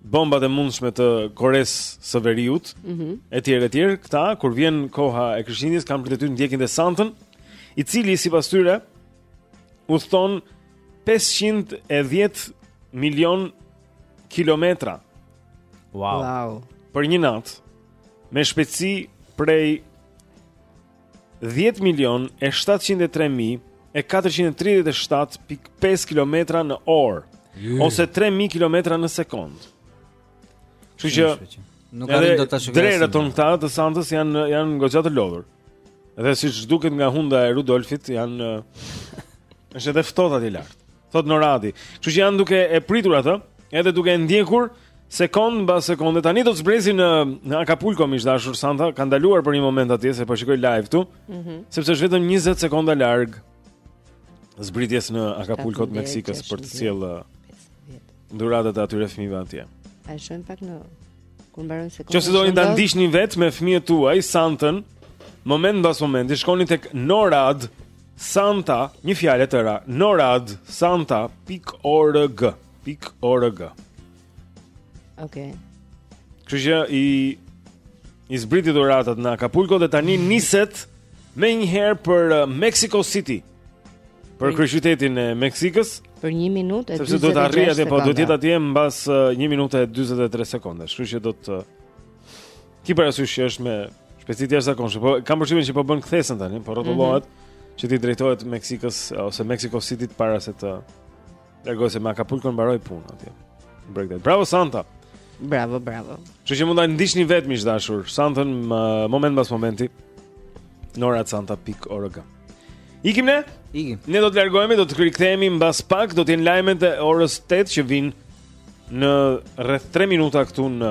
bombat e mundshme të Kores së Veriut, mm -hmm. e tjerë e tjerë, këta, kur vjen koha e Krishtlindjes, kanë për detyrë ndjekjen e Santës, i cili, sipas tyre, udhëton 510 milion kilometra. Wow. wow. Për një natë, me shpejtësi prej 10 milion e 703 mijë e 437.5 km në orë ose 3000 km në sekondë. Kështu që nuk arrin dot ta shikosh. Drerët tanë këta të Santës janë janë goxha të lodhur. Dhe siç duket nga hunda e Rudolfit janë është edhe ftohtë aty lart. thotë Noradi. Kështu që janë duke e pritur atë, edhe duke e ndjekur sekondë mbas sekonde. Tani do të zbresë në në Acapulco miq të dashur Santa, ka ndaluar për një moment atje se po shikoj live këtu. Mhm. Mm sepse është vetëm 20 sekonda larg zbritjes në Acapulco të Meksikës për të sjellë uh, dhuratat e atyre fëmijëve atje. A e shohim pak në kur mbaron sekonda? Nëse doni ta ndiqni vetë me fëmijët tuaj Santën, moment mbas momenti shkoni tek Norad Santa, një fjalë e tëra, norad santa.org,.org. Okej. Okay. Kështu që i i zbriti dhuratat në Acapulco dhe tani niset me një herë për uh, Mexico City. Për kryeqytetin e Meksikës. Për 1 minutë e 23 sekonda. Sepse do të arrijë atje, po do të jetë atje mbas 1 uh, minutë e 23 sekonda. Kështu që do të uh, Ti para sy është me shpejtësi të jashtëzakonshme. Po kam përshtypjen që po bën kthesën tani, po rrotullohet mm -hmm. që ti drejtohet Meksikës ose Mexico City para se të largohet se me Acapulco mbaroi punë atje. Bregdet. Bravo Santa. Bravo, bravo. Kështu që mund ta ndiqni vetë miq të dashur Santën uh, moment pas momenti. Norad Santa pikë org. Ikim ne? Ikim. Ne do të largohemi, do të rikthehemi mbas pak, do të jenë lajmet e orës 8 që vijnë në rreth 3 minuta këtu në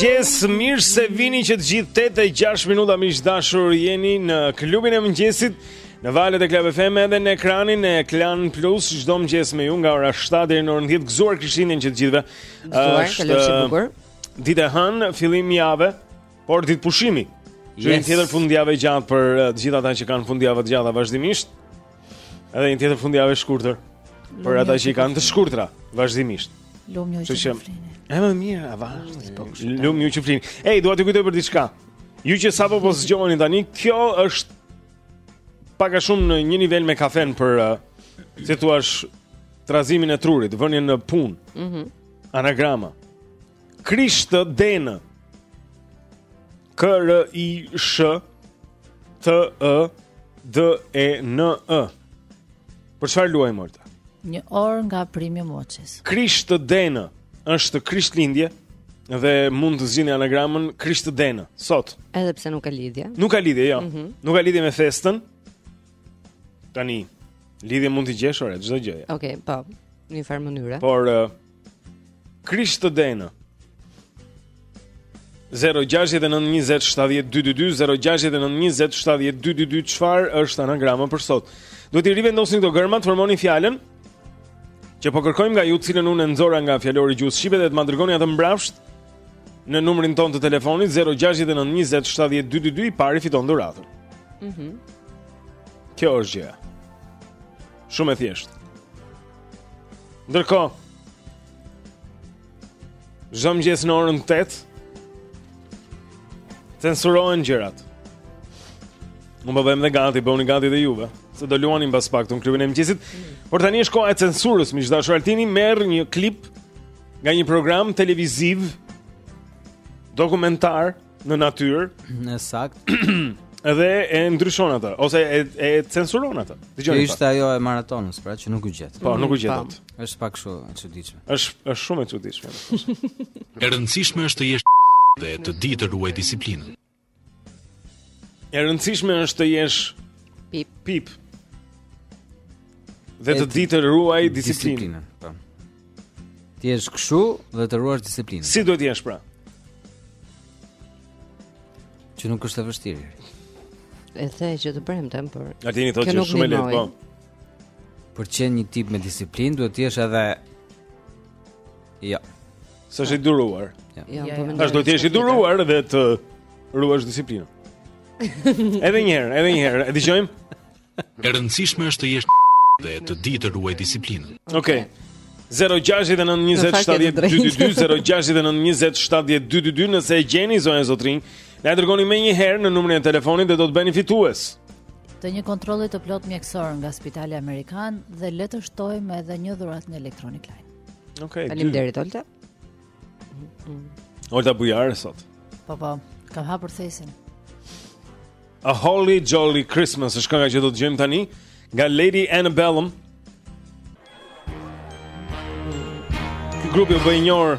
mëngjes, mirë se vini që të gjithë tetë e gjashtë minuta miq të dashur jeni në klubin e mëngjesit Në valët e Club FM edhe në ekranin e Klan Plus Çdo mëngjes me ju nga ora 7 deri në orën 10 Gëzuar Krishtlindjen që të gjithëve Gëzuar, kalofshi bukur Ditë e hënë, fillim jave, por ditë pushimi. Ju yes. një tjetër fundjavë e gjatë për eh, të gjithë ata që kanë fundjava të gjata vazhdimisht. Edhe një tjetër fundjavë e shkurtër për ata që i kanë të shkurtra vazhdimisht. Lum ju që flini. E më mirë, a vazhdi. Po Lum ju që flini. Ej, dua t'ju kujtoj për diçka. Ju që sapo po zgjoheni tani, kjo është pak a shumë në një nivel me kafen për eh, si thua trazimin e trurit, vënien në punë. Mhm. Mm Anagrama. Krisht Den. K R I S H T E D E N E. Për çfarë luajmë Olta? Një orë nga primi Moçes. Krisht Den është Krishtlindje dhe mund të zgjidhni anagramën Krisht Den sot. Edhe pse nuk ka lidhje. Nuk ka lidhje, jo. Mm -hmm. Nuk ka lidhje me festën. Tani, lidhje mund t'i gjesh ore çdo gjë. Okej, okay, po, në një farë mënyre. Por uh, Krisht Den. 0692070222 0692070222 çfarë është anagrama për sot? Duhet t'i rivendosni këto gërma, të formoni fjalën që po kërkojmë nga ju, të cilën unë e nxora nga fjalori i gjuhës shqipe dhe të ma dërgoni atë mbrapsht Në numrin tonë të telefonit 069 20 70 222 i pari fiton dhuratën. Mhm. Mm Kjo është gjëja. Shumë e thjeshtë. Ndërkohë, Çdo mëngjes në orën 8 Censurohen gjërat Ne po bëhemi dhe gati, bëhuni gati dhe juve Se do luani mbas pak te klubi i mëngjesit Por tani është koha e censurës Miq të dashur Altini merr një klip nga një program televiziv dokumentar në natyrë. E saktë. Edhe e ndryshon atë ose e, e censuron atë. Dëgjoni. Ishte pa. ajo e maratonës, pra që nuk u gjet. Po, nuk u gjet atë. Është pak kështu e çuditshme. Është është shumë e çuditshme. e rëndësishme është të jesh dhe të dish të ruash disiplinën. E rëndësishme është të jesh pip. Pip. Dhe të dish të ruash disiplinën. Po. Të jesh kështu dhe të ruash disiplinën. Si duhet të jesh pra? Që nuk është e vështirë. E the që të premtem, por. Altini thotë që është shumë e lehtë, po. Për të qenë një tip me disiplinë duhet të jesh edhe Jo. Të jesh i duruar. Jo, jo, jo. Po Tash do të jesh i duruar dhe të ruash disiplinën. Edhe një herë, edhe një herë. E dëgjojmë. E rëndësishme është të jesh dhe të dish të ruash disiplinën. Okej. Okay. 0692070222 nëse e gjeni zonja zotërinj, na e dërgoni menjëherë në numrin e telefonit dhe do të bëheni fitues. Të një kontrolli të plotë mjekësor nga Spitali Amerikan dhe le të shtojmë edhe një dhuratë në Electronic Line. Okej. Okay, Faleminderit Olta. Olta bujare sot. Po po, kam hapur thesin. A Holly Jolly Christmas është kënga që do të dëgjojmë tani nga Lady Antebellum. Grupi u bë i njohur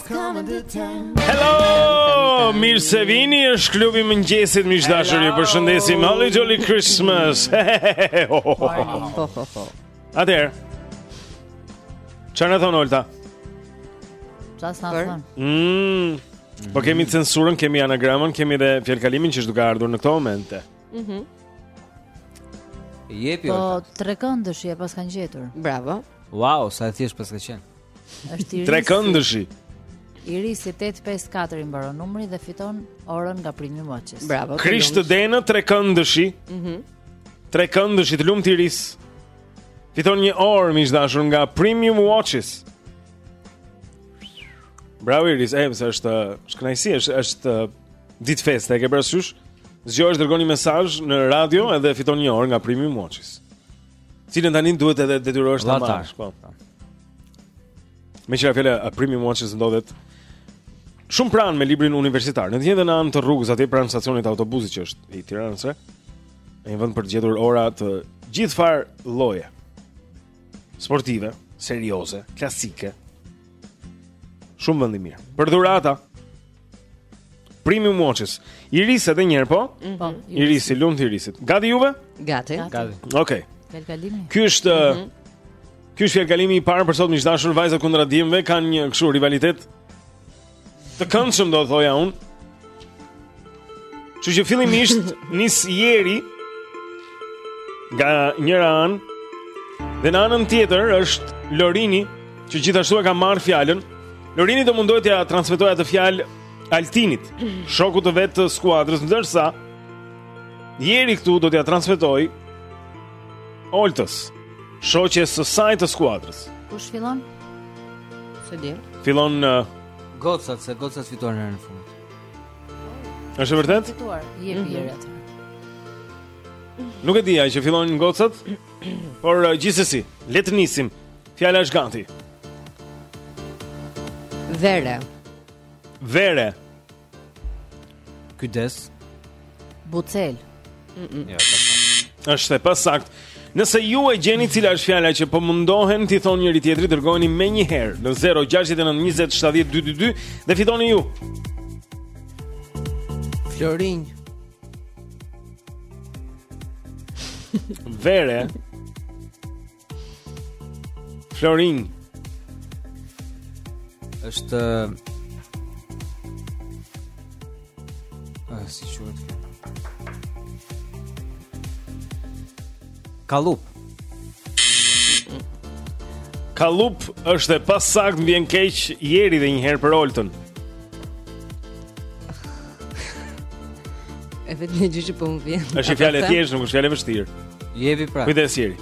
Hello! Mirë se vini, është klubi i mëngjesit miq të dashur, ju përshëndesim Holly Jolly Christmas Atëherë ça na thonë, Olta? Ça s'na thonë? Mm. Po kemi censurën, kemi anagramën, kemi dhe fjalëkalimin që është duke ardhur në këto momente Mhm. Jepi, po, Olta Po, trekëndëshi, e paskan gjetur Bravo Wow, sa e thjeshtë paska qenë Është i ri. Trekëndëshi. Irisi 854 i mbaron numri dhe fiton orën nga Premium Watches. Bravo. Krisht Dena trekëndëshi. Mhm. Mm trekëndëshi të lumtë Iris. Fiton një orë miq të dashur nga Premium Watches. Bravo Iris, e pse është është kënaqësi, është është ditë feste, e ke parasysh? Zgjohesh dërgon një mesazh në radio edhe fiton një orë nga Premium Watches. Cilën tani duhet edhe detyrohesh ta marrësh, po. Meqë ra fjala Premium Watches ndodhet shumë pranë me librin universitar. Në të njëjtën anë të rrugës atje pranë stacionit të autobusit që është i Tiranës së Re, një vend për të gjetur ora të gjithfarë lloje. Sportive, serioze, klasike. Shumë vend i mirë. Për dhurata, Premium Watches. Iris edhe një herë po? Mhm. Po. Iris, i lumtë Irisit. Gati juve? Gati. Gati. Okej. Okay. Fjalëkalimi. Ky është mm -hmm. Ky është fjalëkalimi i parë për sot miq të dashur, vajza kundër djemve kanë një kështu rivalitet të këndshëm do thoja unë. Kështu që fillimisht nis Jeri nga njëra anë dhe në anën tjetër është Lorini që gjithashtu e ka marrë fjalën. Lorini do mundohet t'ia transmetojë atë fjalë Altinit, shokut të vet të skuadrës, ndërsa Jeri këtu do t'ia transmetojë Oltës, shoqes së saj të skuadrës. Kush fillon? S'e di. Fillojnë uh, gocat, se gocat fituan në fund. Është e vërtetë? Fituan, je mm -hmm. atë. Nuk e dija që fillojnë gocat, por uh, gjithsesi, le të nisim. Fjala është gati. Vere. Vere. Kujdes. Bucelë. Mm -mm. Ja, ta Është e pasaktë. Nëse ju e gjeni cila është fjala që po mundohen t'i thonë njëri-tjetrit, dërgojeni menjëherë në 069 20 70 222 dhe fitoni ju. Florinj. Vere. Florin është Ah, si quhet kjo? Kalup. Kalup është e pasaktë më vjen keq Jeri edhe një herë për Oltën. E vetmja gjë që po më vjen. Është fjalë e thjeshtë, nuk është fjalë e vështirë. Jevi pra. Kujdes Jeri.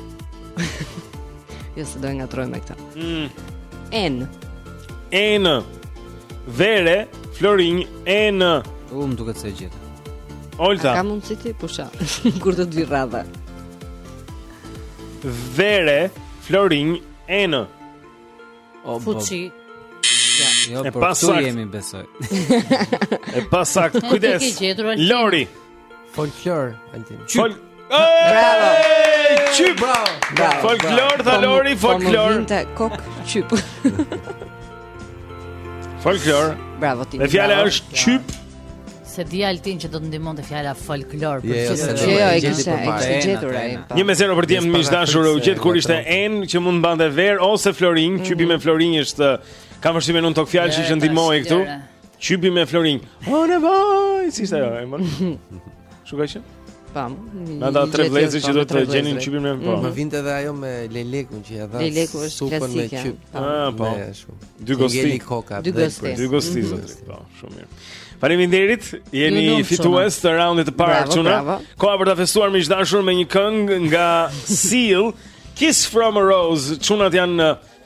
Jo se do e ngatërroj me këtë. Mm. Enë. Enë. Verë, florinj, enë. U më duket se gjithë. Olta. Ka mundësi ti pusha kur të dy rradha. Verë, florinj, enë. O fuçi. Ja, jo, e po, pasaktë. jemi besoj. e pasaktë. Kujdes. Lori. Folklor, Altin. Fol Bravo. Qyp. Bravo. Bravo. Folklor, tha Lori, po folklor. Po të kokë qyp. Folklor. Bravo ti. Me fjala është qyp. S'e di Altin që do të ndihmonte fjala folklor për jo, çfarë. Jo, jo, e kishte, e kishte gjetur ai. Një me zero për djem miq të dashur u gjet kur ishte enë që mund të mbante verë ose florin, mhm. qypi me florin është kam vështirë në tok fjalë që ndihmoi këtu. Qypi me Florin. O ne vaj, si ishte ajo, e mban. Çu ka qenë? Pam. Na dha tre vllezër që do të gjenin qypin me po. Më vinte edhe ajo me lelekun që ia dha. Leleku është klasike. Ah, po. Dy gosti. Dy gosti. Dy gosti mm. zotri. Po, shumë mirë. Faleminderit, jeni fitues të raundit të parë çuna. Koha për ta festuar miq të dashur me një këngë nga Seal Kiss from a Rose. Çunat janë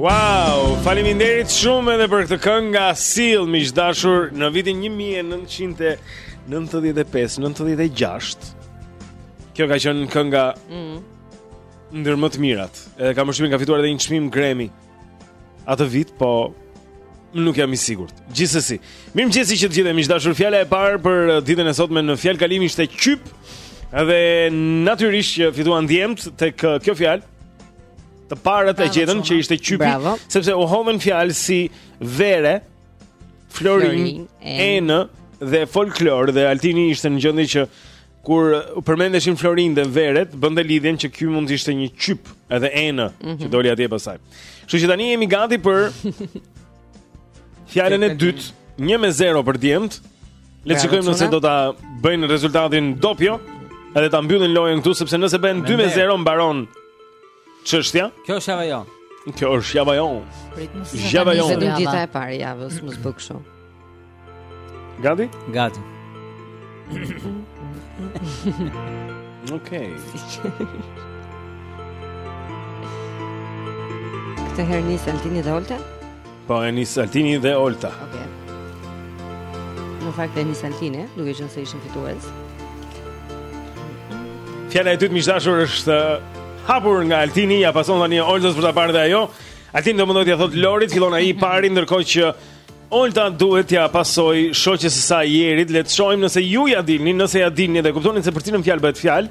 Wow, faleminderit shumë edhe për këtë këngë nga Seal miq të dashur në vitin 1995, 96. Kjo ka qenë kënga mm. ndër më të mirat. Edhe kam përshtypjen ka fituar edhe një çmim Grammy. atë vit, po nuk jam i sigurt. Gjithsesi, mirëmëngjesi të gjithë miq të dashur. Fjala e parë për uh, ditën e sotme në Fjalëkalim ishte qyp. Edhe natyrisht që fituan djemt tek uh, kjo fjalë. Të parët e gjetën që ishte qypi, Bravo. sepse u hodhën fjalë si verë, florin, enë dhe folklor dhe Altini ishte në gjendje që Kur përmendeshin Florin dhe verë të bënte lidhjen që ky mund të ishte një qyp, edhe enë mm -hmm. që doli atje pastaj. Kështu që tani jemi gati për fjalën e dytë, 1 me 0 për djemt. Le të shikojmë nëse do ta bëjnë rezultatin dopjo, edhe ta mbyllin lojën këtu sepse nëse bëhen 2 me 0 mbaron Çështja? Kjo është java jonë. Kjo është java jonë. Java jonë. Ishte dita e parë e javës, mos bëj kështu. Gati? Gati. Okej. Këtë herë nis Altini dhe Olta? Po e nis Altini dhe Olta. Okej. Okay. Në fakt e nis Altini, duke qenë se ishin fitues. Fjala e dytë miq të dashur është hapur nga Altini, ja pason tani Oltës për ta parë dhe ajo. Altini do mundohet t'ja thotë Lorit, fillon ai i pari ndërkohë që Olta duhet t'ja pasojë shoqes së saj Jerit, le të shohim nëse ju ja dilni, nëse ja dilni dhe kuptoni se për cilën fjalë bëhet fjalë.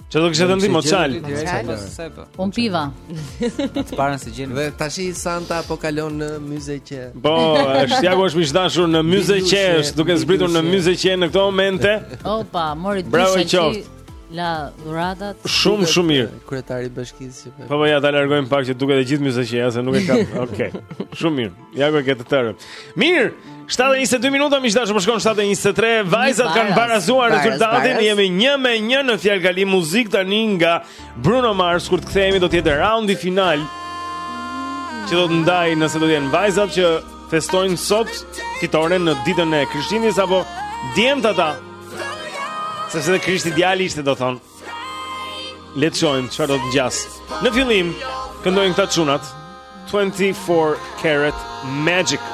Që do kishte ndihmë, o djalë Unë po piva Të parën se gjenë Dhe tashi Santa po kalon në Myzeqe Po, është ja ku është miq të dashur në Myzeqe është duke zbritur në Myzeqe në këto momente Opa, mori të Bravo i qoftë La dhuratat Shumë, shumë mirë Kryetari i bashkisë që Po, po, ja, ta largojmë pak që duket e gjithë Myzeqeja se nuk e kam Okej, shumë mirë Ja ku e ke të tërë. Mirë, 7:22 minuta miq të dashur po shkon 7:23. Vajzat kanë barazuar rezultatin. Jemi 1 me 1 në fjalëkalim, muzikë tani nga Bruno Mars kur të kthehemi do të jetë raundi final. Që do të ndajë nëse do të jenë vajzat që festojnë sot fitoren në ditën e Krishtlindjes apo djemtë ata. Sepse dhe Krishti djalë ishte do thonë. Le të shohim çfarë do të ngjasë. Në fillim këndojnë këta çunat 24 Carat Magic.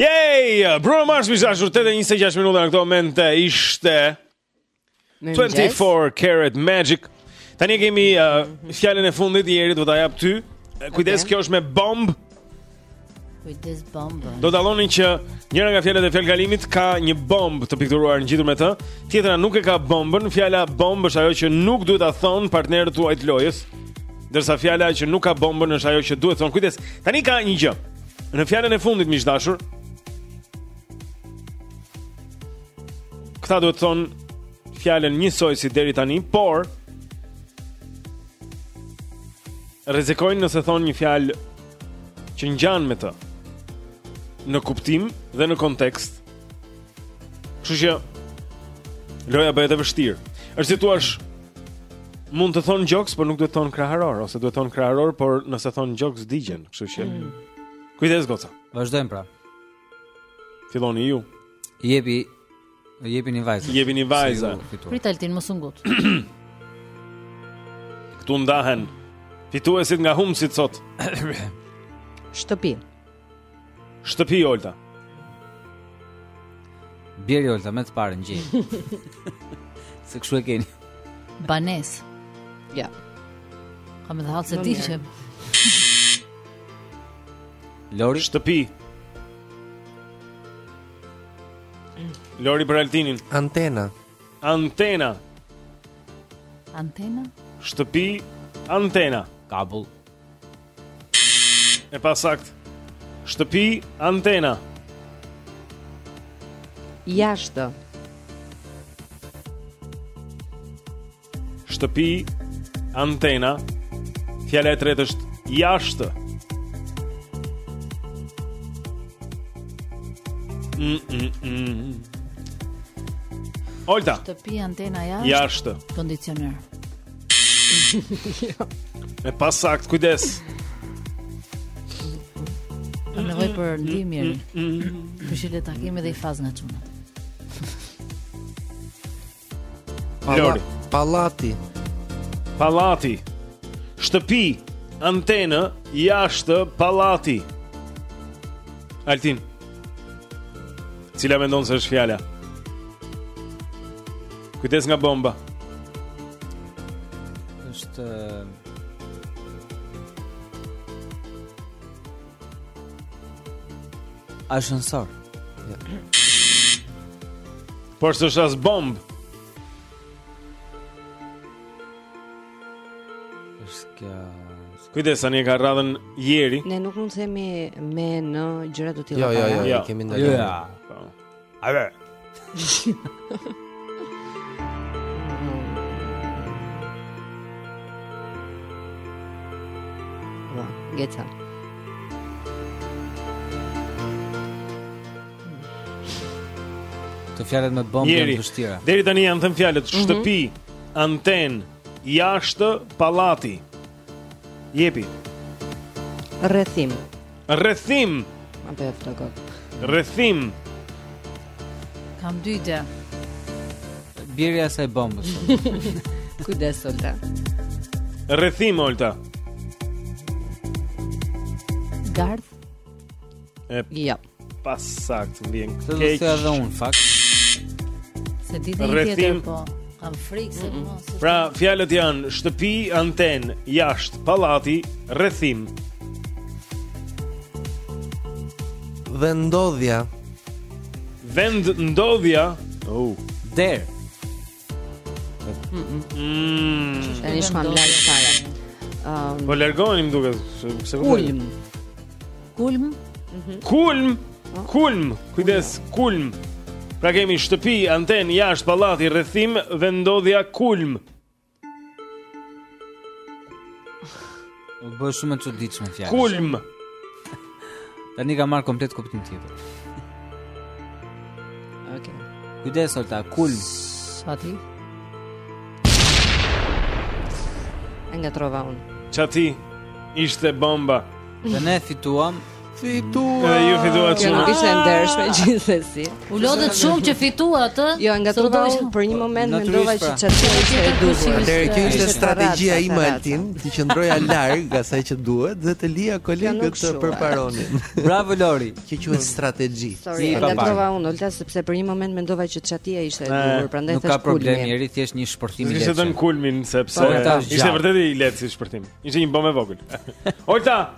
Yay! Bruno Mars miq të dashur 8:26 minuta në këtë moment ishte 24 Carat Magic. Tani kemi uh, fjalën e fundit Jerit do ta jap ty. Kujdes, okay. kjo është me bombë. Kujdes bombë. Do ta dalloni që njëra nga fjalët e fjalëkalimit ka një bombë të pikturuar ngjitur me të, tjetra nuk e ka bombën. Fjala bombë është ajo që nuk duhet ta thonë partnerët tuaj të lojës. Ndërsa fjala që nuk ka bombën është ajo që duhet të thonë. Kujdes. Tani ka një gjë. Në fjalën e fundit miq të dashur. Këta duhet të thonë fjalën njësoj si deri tani, por rrezikojnë nëse thonë një fjalë që ngjan me të në kuptim dhe në kontekst. Kështu që loja bëhet e vështirë. Është si të thuash mund të thonë gjoks, por nuk duhet thonë kraharor ose duhet thonë kraharor, por nëse thonë gjoks digjen, kështu që. Mm. Kujdes goca. Vazdojmë pra. Filloni ju. Jepi Jepini vajza. Jepini vajza. Prit Altin mos u ngut. Këtu ndahen fituesit nga humsit sot. Shtëpi. Shtëpi Olta. Bjeri Olta me të parën gjeje. Se kështu e keni. Banes. Ja. Kam edhe hall se di që. Lori shtëpi. Lori për Altinin. Antena. Antena. Antena. Shtëpi antena. Kabull. E pasaktë. Shtëpi antena. Jashtë. Shtëpi, antena, fjala e tretë është jashtë. Mm, mm, mm. Olta. Shtëpi, antena, jashtë. Jashtë. Kondicioner. E pasaktë, kujdes. Në nevojë për ndihmë Këshillë takim edhe i fazë nga çunat Lori. Pallati. Pallati. Shtëpi, antenë, jashtë, pallati. Altin. Cila mendon se është fjala? Kujdes nga bomba. Është Ashensor. Por s'është as bombë. S'ka. Kujdes tani e ka radhën Jeri. Ne nuk mund të themi më në gjëra të tilla. Jo, jo, jo, jo, kemi ndonjë. Jo, jo. Hajde. Wow, goca. Të fjalët me bombë janë të vështira. Deri tani janë thënë fjalët mhm. shtëpi, antenë, jashtë pallati. Jepi. Rrethim. Rrethim. Ma bëj flokë. Rrethim. Kam dy ide. Bjeri asaj bombës. Kujdes Olta. Rrethim Olta. Gardh. E... Jo. Pak sa më vjen keq. Këtë doja dhe unë në fakt. S'e di të jetë po. Kam frikë se mm -hmm. Pra, fjalët janë shtëpi, antenë, jashtë, pallati, rrethim. Vendndodhja. Vendndodhja. Oh, der. Mmm. Tani shkon lart fare. Ëm. Po largoheni më duket, se po? Kulm. Kulm. Mhm. Kulm. Kulm. Kujdes, kulm. Pra kemi shtëpi, antenë, jashtë, pallati, rrethim, vendndodhja, kulm. U bë shumë e çuditshme fjala. Kulm. Tani ka marrë komplet kuptim tjetër. Okej. Okay. Kujdes Olta, kulm. Çati. Ngatërrova unë. Çati ishte bomba. Dhe ne fituam Fituat. Ju fituat çuna. Nuk ishte e ndershme gjithsesi. U lodhët shumë që fituat. Jo, ngatërrova për një moment mendova që çati ishte e duhur. Atëherë kjo ishte strategjia ime Altin, t'i qëndroja larg asaj që duhet dhe të lija kolegët të përparonin. Bravo Lori, kjo quhet strategji. Sorry, e ngatërrova unë Olta sepse për një moment mendova që çati ishte e duhur, eh, prandaj thashë. Nuk ka problem, ishte thjesht një shpërthim i lehtë. Ishte dhën kulmin sepse po, ishte vërtet i lehtë si shpërthim. Ishte një bombë e vogël. Olta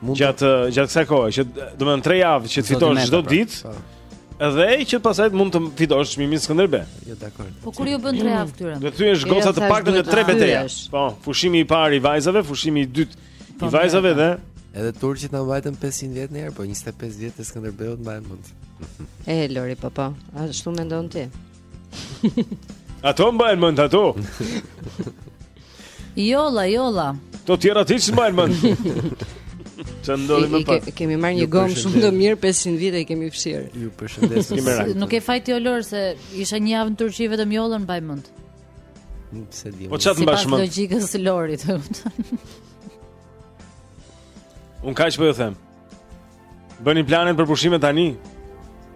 Mund gjatë gjatë kësaj kohe, që do të thotë 3 javë që të fitosh çdo pra. ditë. Po. Dhe që pastaj mund të fitosh çmimin Skënderbe. Jo dakord. Po kur u bënë 3 javë këtyre? Do të thyesh gocat të paktën në 3 beteja. Po, fushimi i parë i vajzave, fushimi i dytë i po, vajzave dhe edhe turqit na mbajtën 500 vjet një herë, po 25 vjet e Skënderbeut mbajmë mend. E Lori, po po. Ashtu mendon ti? Ato mbajmë mend ato. Jolla, jolla. Të tjerat s'i mbajmë mend. Çfarë ndodhi më pas? Kemi marrë një gomë shumë të mirë 500 vite i kemi fshirë. Ju përshëndes. Nuk ke faj ti o Lor se isha një javë në Turqi vetëm jollën mbaj mend. Pse di? Po çat mban mend? Sipas logjikës së Lorit. Unë kaq po ju them. Bëni planet për pushime tani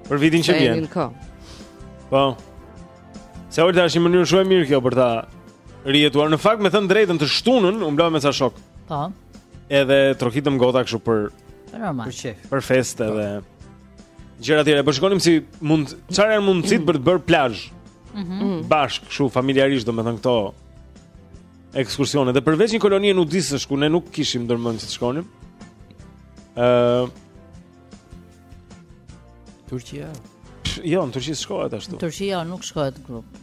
Për vitin që vjen Po Se thoshte është një mënyrë shumë e mirë kjo për ta rijetuar Në fakt me thënë drejtën të shtunën U mblodha me ca shokë Po Edhe trokitëm gota kështu për Normal Për qejf Për festë edhe Gjëra të tjera Po shikonim si mund Çfarë janë mundësitë për të bërë plazh mm -hmm. Bashkë kështu familjarisht domethënë këto Ekskursionet Dhe përveç një kolonie nudistësh ku Ne nuk kishim ndërmend që të shkonim Ëh. Turqia. Jo, në Turqi shkohet ashtu. Në Turqi jo, nuk shkohet grup.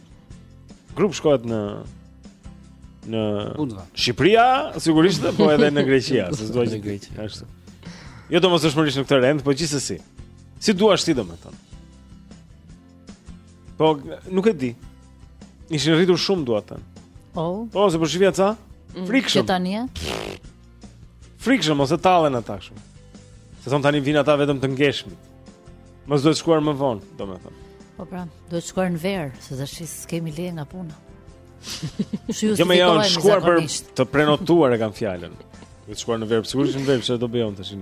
Grup shkohet në në Budva. Shqipëria, sigurisht, po edhe në Greqi, se s'do të Greqi. Ashtu. Jo domosdoshmërisht në këtë rend, po gjithsesi. Si duash ti domethënë. Po nuk e di. Ishin rritur shumë dua të them. Oh. Po, se po shihja ca? Mm, Frikshëm. Që tani? Frikshëm ose tallen ata kështu. Se thonë tani vijnë ata vetëm të ngeshmit. Mos duhet shkuar më vonë, domethënë. Po pra, duhet shkuar në verë, se tash s'kemi leje nga puna. Jo më vonë shkuar për të prenotuar e kam fjalën. Duhet shkuar në verë, sigurisht në verë, se do bëj në tash?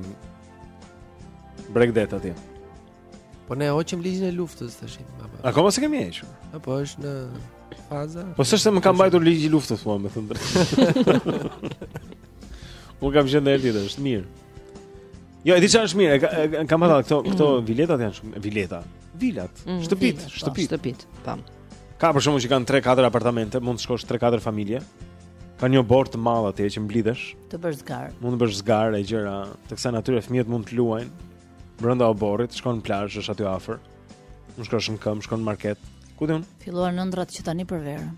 Bregdet atje. Po ne hoqim ligjin e luftës tash. Akoma s'e kemi hequr. Po është në faza. Po s'është se më ka mbajtur ligji i luftës mua, më thënë drejtën. Unë kam gjendë e tjetër, është mirë. Jo, e di çfarë është mirë, kam ata këto këto mm. viletat janë shumë vileta. Vilat, mm, shtëpit, po, shtëpit. Shtëpit, tam. Ka për shkakun që kanë 3-4 apartamente, mund të shkojnë 3-4 familje. Ka një oborr të madh atje që mblidhesh. Të bësh zgarë. Mund të bësh zgarë e gjëra, të kësaj natyre fëmijët mund të luajnë. Brenda oborrit, shkon në plazh, është aty afër. Mund të shkosh në këmbë, shkon në market. Ku di unë? Filluan ëndrrat që tani për verë.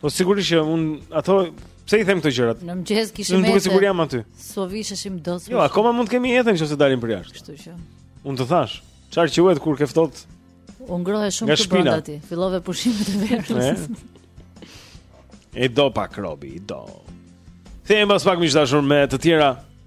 Po sigurisht që unë ato pse i them këto gjërat? Në mëngjes kishim edhe. Duket sikur jam aty. S'u visheshim dot. Jo, akoma mund të kemi edhe nëse dalim përjashta. Kështu që. Unë të thashë, çfarë quhet kur ke ftohtë? U ngrohe shumë këtu brenda ti. Fillove pushimet e verës. E do pak robi, do. Them pas pak miq të dashur me të tjera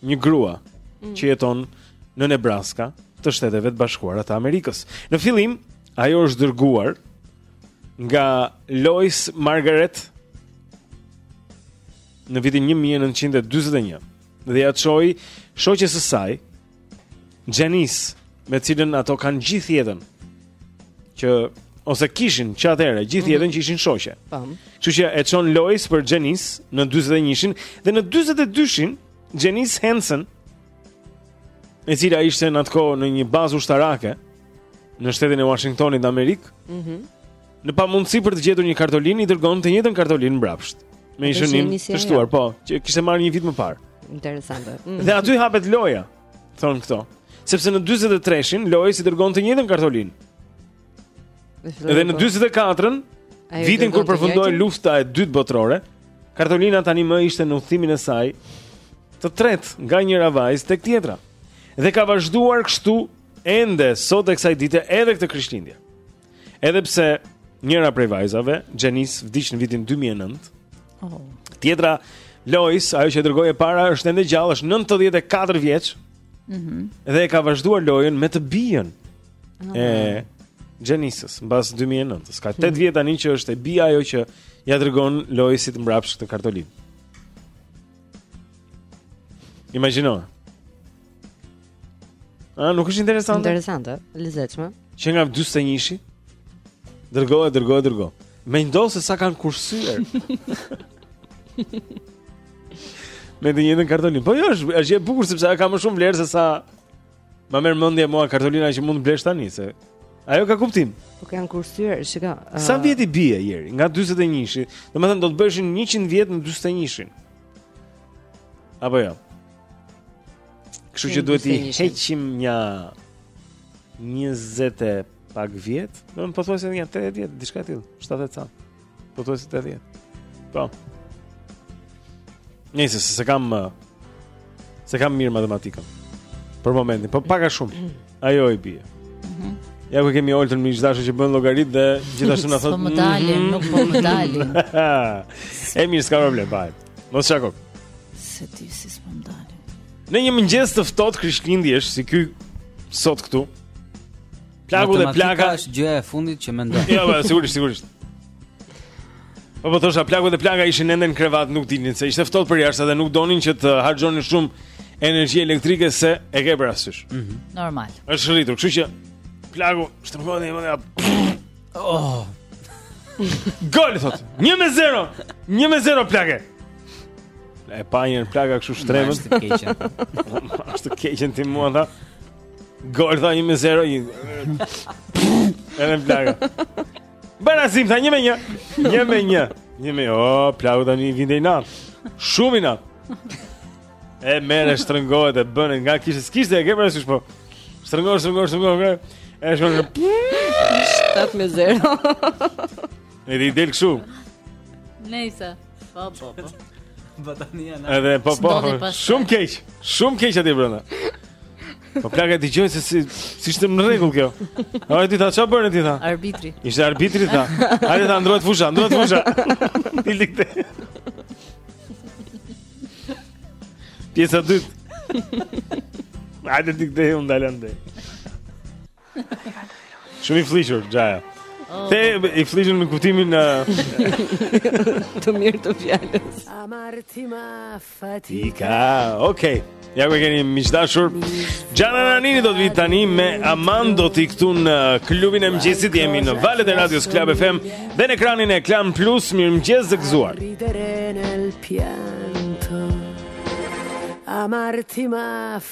Një grua mm. që jeton në Nebraska të shteteve të bashkuara të Amerikës. Në fillim, ajo është dërguar nga Lois Margaret në vitin 1941 dhe ia çoi shoqes së saj Janice, me cilën ato kanë gjithë jetën. Që ose kishin që atëherë gjithë mhm. jetën që ishin shoqe. Po. Kështu që e çon Lois për Janice në 41-shin dhe në 42-shin Janice Hansen, e cila ishte në atë kohë në një bazë ushtarake në shtetin e Washingtonit në Amerikë. Mhm. Mm në pamundësi për të gjetur një kartolinë i dërgon të njëjtën kartolinë mbrapsht me një shënim të shtuar, po, që kishte marrë një vit më parë. Interesante. Mm. Dhe aty hapet loja. Thonë këto. Sepse në 43-shin Lois i dërgon të njëjtën kartolinë. Dhe në 44-ën, vitin kur përfundoi lufta e dytë botërore, kartolina tani më ishte në udhëtimin e saj të tretë nga njëra vajzë tek tjetra. Dhe ka vazhduar kështu ende sot e kësaj dite edhe këtë Krishtlindje. Edhe pse njëra prej vajzave, Janice, vdiq në vitin 2009. Oh. Tjetra, Lois, ajo që e dërgoi e para është ende gjallë, është 94 vjeç. Mhm. Mm dhe e ka vazhduar lojën me të bijën. Oh. E Janice-s, mbas 2009. Ka 8 vjet tani që është e bija ajo që ja dërgon Loisit mbrapsht këtë kartolinë. Imagjino. A nuk është interesante? Interesante, lezetshme. Që nga 41-shi dërgoi, dërgoi, dërgoi. Mendo se sa kanë kursyer. Me të njëjtën kartolinë. Po jo, është është e bukur sepse ajo ka më shumë vlerë se sa më merr mendja mua kartolina që mund të blesh tani se ajo ka kuptim. Po kanë kursyer, shikoj. Uh... Sa vjet i bie Eri? Nga 41-shi. Domethënë do të bëheshin 100 vjet në 41-shin. Apo jo. Kështu që duhet t'i heqim nja 20 e pak vjet, pothuajse nja 80 vjet, diçka e tillë, 70 e ca. Pothuajse 80. Po. Nëse s'e, s'e kam s'e kam mirë matematikën. Për momentin, po pak a shumë. Ajo i bie. Mhm. Mm ja ku kemi Oltën miq të dashur që bën llogaritë dhe gjithashtu na thotë. Po më dalin, mm -hmm. nuk po më dalin. e mirë, s'ka problem, baj. Mos çako. Se di si s'po më dalin. Në një mëngjes të ftohtë Krishtlindjesh si ky sot këtu. Plaku dhe plaka është gjëja e fundit që mendoj. Jo, ja, sigurisht, sigurisht. Po po thosha plaku dhe plaka ishin ende në krevat, nuk dilnin se ishte ftohtë përjashta dhe nuk donin që të harxhonin shumë energji elektrike se e ke parasysh. Mm -hmm. Normal. Është rritur, kështu që plaku shtrëngohet dhe ja. Oh. Gol thot. 1 me 0. 1 me 0 plakë. E pa njëherë plaka kështu shtrembër. Ë të keqen. Ë të keqen ti mua tha. Gol tha 1 me 0. Edhe plaka. Barazim tha një me një. Një me një. Një me o, oh, plakut tani i vinte inat. Shumë inat. E merr e shtrëngohet e bën ça kishte s'kishte e ke parasysh po. Shtrëngon, shtrëngon, shtrëngon. E shkon. 7 me 0. Ne di del kështu. Nejse. Po, po, po. Batanija na. Edhe po po. Shumë keq. Shumë keq aty brenda. Po plaka ti gjoj se si si ishte në rregull kjo. Ai ti tha ça bën ti tha? Arbitri. Ishte arbitri tha. Hajde ta ndërrohet fusha, ndërrohet fusha. Ti likte. Pjesa e dytë. Hajde ti kthej unë dalën dhe. Shumë i flliqur, Xhaja. Oh, Te po, po. I flliqur në kuptimin e mirë të fjalës. Amartima fatika. Okej. Ja ku keni miq të dashur. Gianna Nannini do të vijë tani me Amandoti këtu në klubin e mëngjesit jemi në valët e radios Club FM dhe në ekranin e Klan Plus mirëmëngjes dhe gëzuar. Amartima fatika.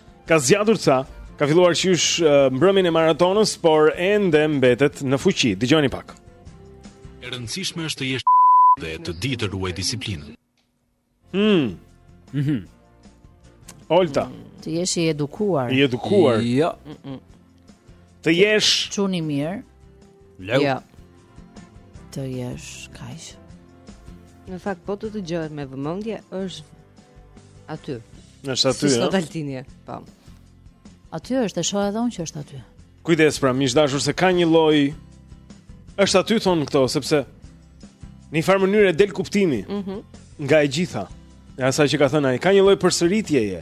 Ka zgjatur ca, ka filluar qysh uh, mbrëmjen e maratonës, por ende mbetet në fuqi. Dëgjoni pak. E rëndësishme është të jesh dhe të dish të ruash disiplinën. Hmm. Mhm. Olta. Të jesh i edukuar. I edukuar. Jo. Mm -mm. Të jesh çun i mirë. Leu. Jo. Të jesh kaq. Në fakt po të dëgjohet me vëmendje është aty. Është aty. Si sot Altinia, po. Aty është e shoh edhe unë që është aty. Kujdes pra, miq të dashur se ka një lloj është aty thonë këto sepse në një farë mënyrë del kuptimi. Mhm. Nga e gjitha e asaj që ka thënë ai, ka një lloj përsëritjeje.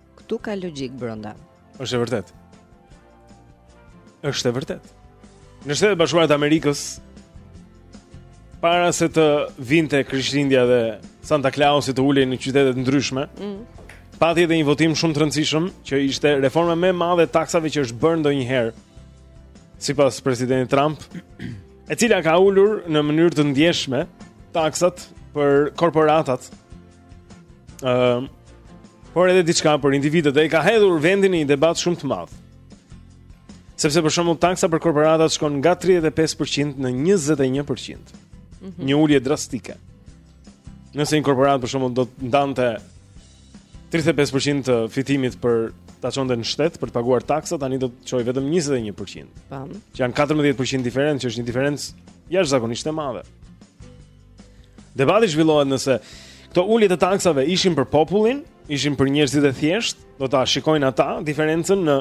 Këtu ka logjikë brenda. Është e vërtetë. Është e vërtetë. Në Shtetet e Bashkuara të Amerikës para se të vinte Krishtlindja dhe Santa Clausi të ulej në qytete të ndryshme, mm. pati edhe një votim shumë të rëndësishëm që ishte reforma më e madhe e taksave që është bërë ndonjëherë sipas presidentit Trump, e cila ka ulur në mënyrë të ndjeshme taksat për korporatat Ëm uh, por edhe diçka për individët dhe e ka hedhur vendin në një debat shumë të madh. Sepse për shembull taksa për korporatat shkon nga 35% në 21%. Mm -hmm. Një ulje drastike. Nëse një korporatë për shembull do të ndante 35% të fitimit për ta çonte në shtet për të paguar taksa, tani do të çojë vetëm 21%. Pam. Që janë 14% diferencë, që është një diferencë jashtëzakonisht e madhe. Debati zhvillohet nëse këto ulje të taksave ishin për popullin, ishin për njerëzit e thjeshtë, do ta shikojnë ata diferencën në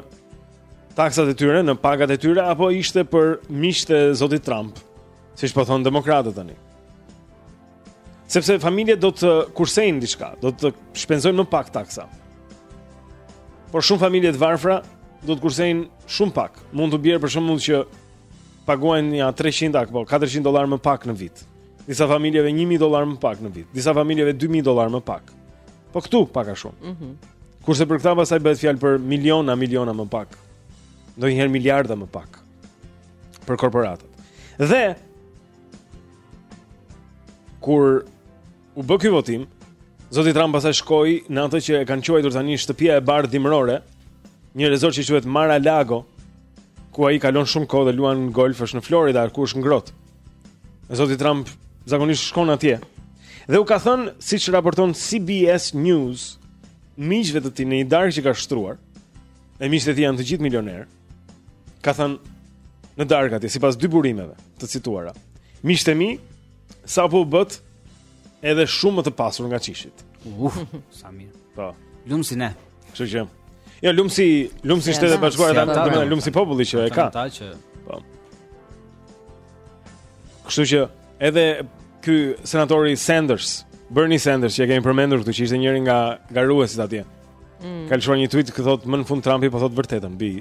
taksat e tyre, në pagat e tyre apo ishte për miqtë e zotit Trump, siç po thonë demokratët tani. Sepse familjet do të kursejnë diçka, do të shpenzojnë më pak taksa. Por shumë familje të varfra do të kursejnë shumë pak. Mund t'u bjerë për shembull që paguajnë ja 300 apo 400 dollarë më pak në vit. Disa familjeve 1000 dollarë më pak në vit. Disa familjeve 2000 dollarë më pak. Po këtu pak a shumë. Mhm. Mm Kurse për këta pastaj bëhet fjalë për miliona, miliona më pak. Ndonjëherë miliarda më pak për korporatat. Dhe kur U bë ky votim. Zoti Trump pasaj shkoi në atë që e kanë quajtur tani shtëpia e bardhë dimërore, një rezort që quhet Mar-a-Lago, ku ai kalon shumë kohë dhe luan golf është në Florida, ku është ngrohtë. Zoti Trump zakonisht shkon atje. Dhe u ka thënë, siç raporton CBS News, miqve të tij në një darkë që ka shtruar, e miqtë e tij janë të gjithë milionerë. Ka thënë në darkë atje, sipas dy burimeve të cituara. Miqtë e mi Sapo u bëtë edhe shumë më të pasur nga ç'ishit. Uf, sa mirë. Po. Lum si ne. Kështu që. Jo, lum si, lum si Shtetet e Bashkuara tani, do të thonë lum si populli që e ka. Ata që po. Kështu që edhe ky senatori Sanders, Bernie Sanders, që e kemi përmendur këtu që ishte njëri nga garuesit atje. Mm. Ka lëshuar një tweet që thotë më në fund Trumpi po thotë të vërtetën mbi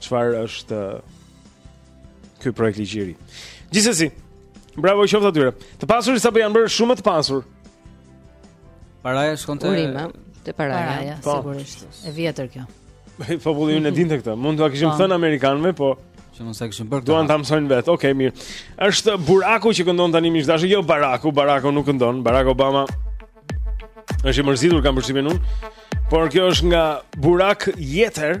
çfarë është Ky projektligji i ri. Gjithsesi, bravo i qoftë atyre. Të pasurit sapo janë bërë shumë të pasur. Paraja shkon te Urime, te paraja, paraja po. sigurisht. E vjetër kjo. Populli ynë e dinte këtë. Mund t'ua kishim po. thënë amerikanëve, po që mos e kishim bërë. Duan ta mësojnë vetë. Okej, okay, mirë. Është Buraku që këndon tani miq të dashur. Jo Baraku, Baraku nuk këndon. Barack Obama është i mërzitur kam përshtypjen unë. Por kjo është nga Burak Yeter.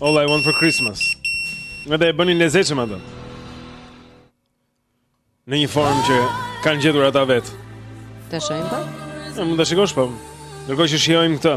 All I want for Christmas. Edhe e bënin lezetshëm atë. Në një formë që kanë gjetur ata vetë. Të shohim pak? Mund ta shikosh pak. Po. Ndërkohë që shijojmë këtë.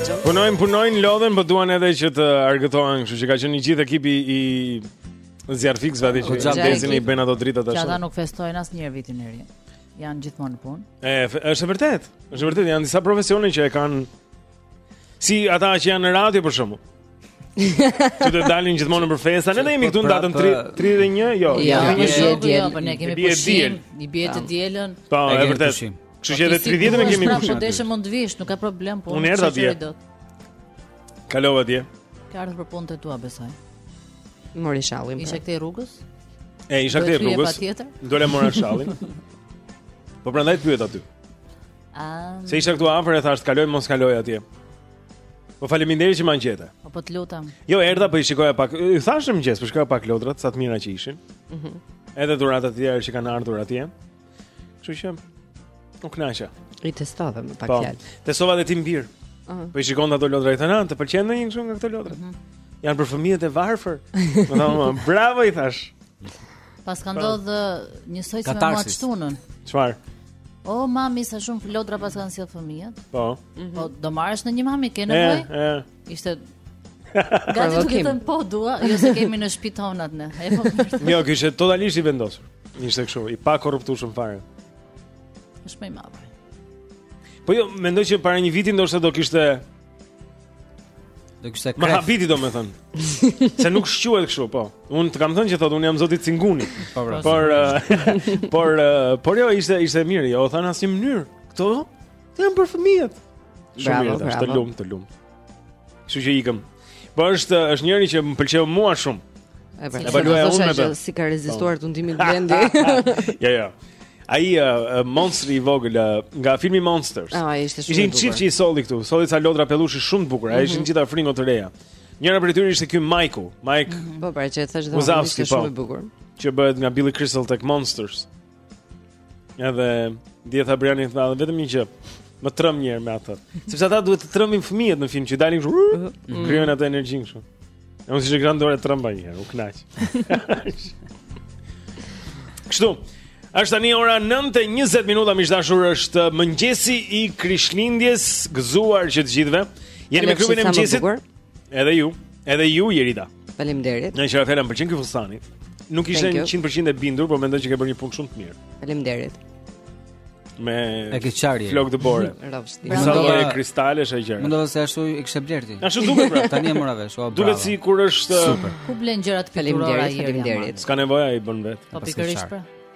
Punojnë, punojnë, lodhen, po duan edhe që të argëtohen, kështu që ka qenë i gjithë ekipi i zjarrfikësve aty që i ndezin, i bëjnë ato dritat ashtu. Ata nuk festojnë asnjëherë vitin e ri. Janë gjithmonë në punë. E, është e vërtetë. Është e vërtetë, janë disa profesione që e kanë si ata që janë në radio për shembull. Që të dalin gjithmonë për festa, ne jemi këtu në datën 31, jo. Ja, jo, jo, jo, po ne kemi pushim, i bie të dielën. Po, e vërtetë. Kështu që edhe 30-ën po kemi pushim. Do të mund të vish, nuk ka problem, po unë erdha dje. Kalova atje. Ka ardhur për punën e tua, besoj. Mori shallin. Isha pra. këtej rrugës? E, isha këtej rrugës. Dola mora shallin. Po prandaj pyet aty. Ah. Se isha këtu afër e thash të kaloj mos kaloj atje. Po faleminderit që më ngjete. Po po të lutem. Jo, erdha po i shikoja pak. I thashë mëngjes, po shikoja pak lodrat, sa të mira që ishin. Mhm. Mm Edhe dhuratat e tjera që kanë ardhur atje. Kështu që u kënaqa. I testova me pak po, fjalë. Po. Testova dhe tim bir. Uh -huh. Po i shikonte ato lodra i them, ah, "Të pëlqen ndonjë kështu nga këto lodra?" Uh mhm. -huh. Janë për fëmijët e varfër. Më tha, "Bravo i thash." Paska ndodh njësoj si me mua të shtunën. Çfarë? O oh, mami sa shumë lodra paskan sjell fëmijët. Po. Mm -hmm. Po do marrësh ndonjë mami ke nevojë? Ishte Gati të them po dua, jo se kemi në shtëpi tonat ne. Po jo, ishte totalisht i vendosur. Ishte kështu, i pakorruptueshëm fare. Është më i madh. Po jo, mendoj që para një viti ndoshta do kishte do kishte kref. Më habiti domethën. Se nuk shquhet kështu, po. Unë të kam thënë që thotë unë jam zoti Cinguni. Po, por por eh, por eh, por jo ishte ishte mirë, jo, tha në asnjë mënyrë. Kto? Këto janë për fëmijët. Shumë mirë, është të lumt, të lumt. Kështu që ikëm. Po është është njëri që më pëlqeu mua shumë. E pra, po luaj unë me to. Si ka rezistuar po. tundimit Blendi. Jo, jo. Ai uh, monstri i vogël uh, nga filmi Monsters. Ah, ishte shumë. Ishin çift që i solli këtu. Solli ca lodra pellushi shumë të bukura. Ai ishin mhm. gjitha fringo të reja. Njëra prej tyre ishte ky Mike. Mike. Mhm. Po pra, që thashë domethënë ishte po. shumë i bukur. Që bëhet nga Billy Crystal tek Monsters. Edhe Dje tha Briani të them vetëm një gjë. Më trëmb një herë me atë. Sepse ata duhet të trëmbin fëmijët në film që dalin kështu. Mm. Krijon atë energji kështu. E unë siç e kam në dorë e trëmba një herë, u knaq. Kështu, është tani ora 9:20 minuta miq të dashur është mëngjesi i Krishtlindjes, gëzuar të gjithëve. Jeni me klubin e mëngjesit. Edhe ju, edhe ju Jerida. Faleminderit. Meqë ra fjala më pëlqen ky fustani. Nuk ishte 100% e bindur, por mendoj që ke bërë një punë shumë të mirë. Faleminderit. Me e ke çari. Flokë bore. Rrofsh. Sa bravo. lloje kristalesh e gjëra. Mendova se ashtu e kishe bler ti. Ashtu duket pra. Tani e mora vesh, o bravo. Duket sikur është Super. Ku blen gjërat faleminderit, faleminderit. S'ka nevojë ajo i bën vet. Po pikërisht pra.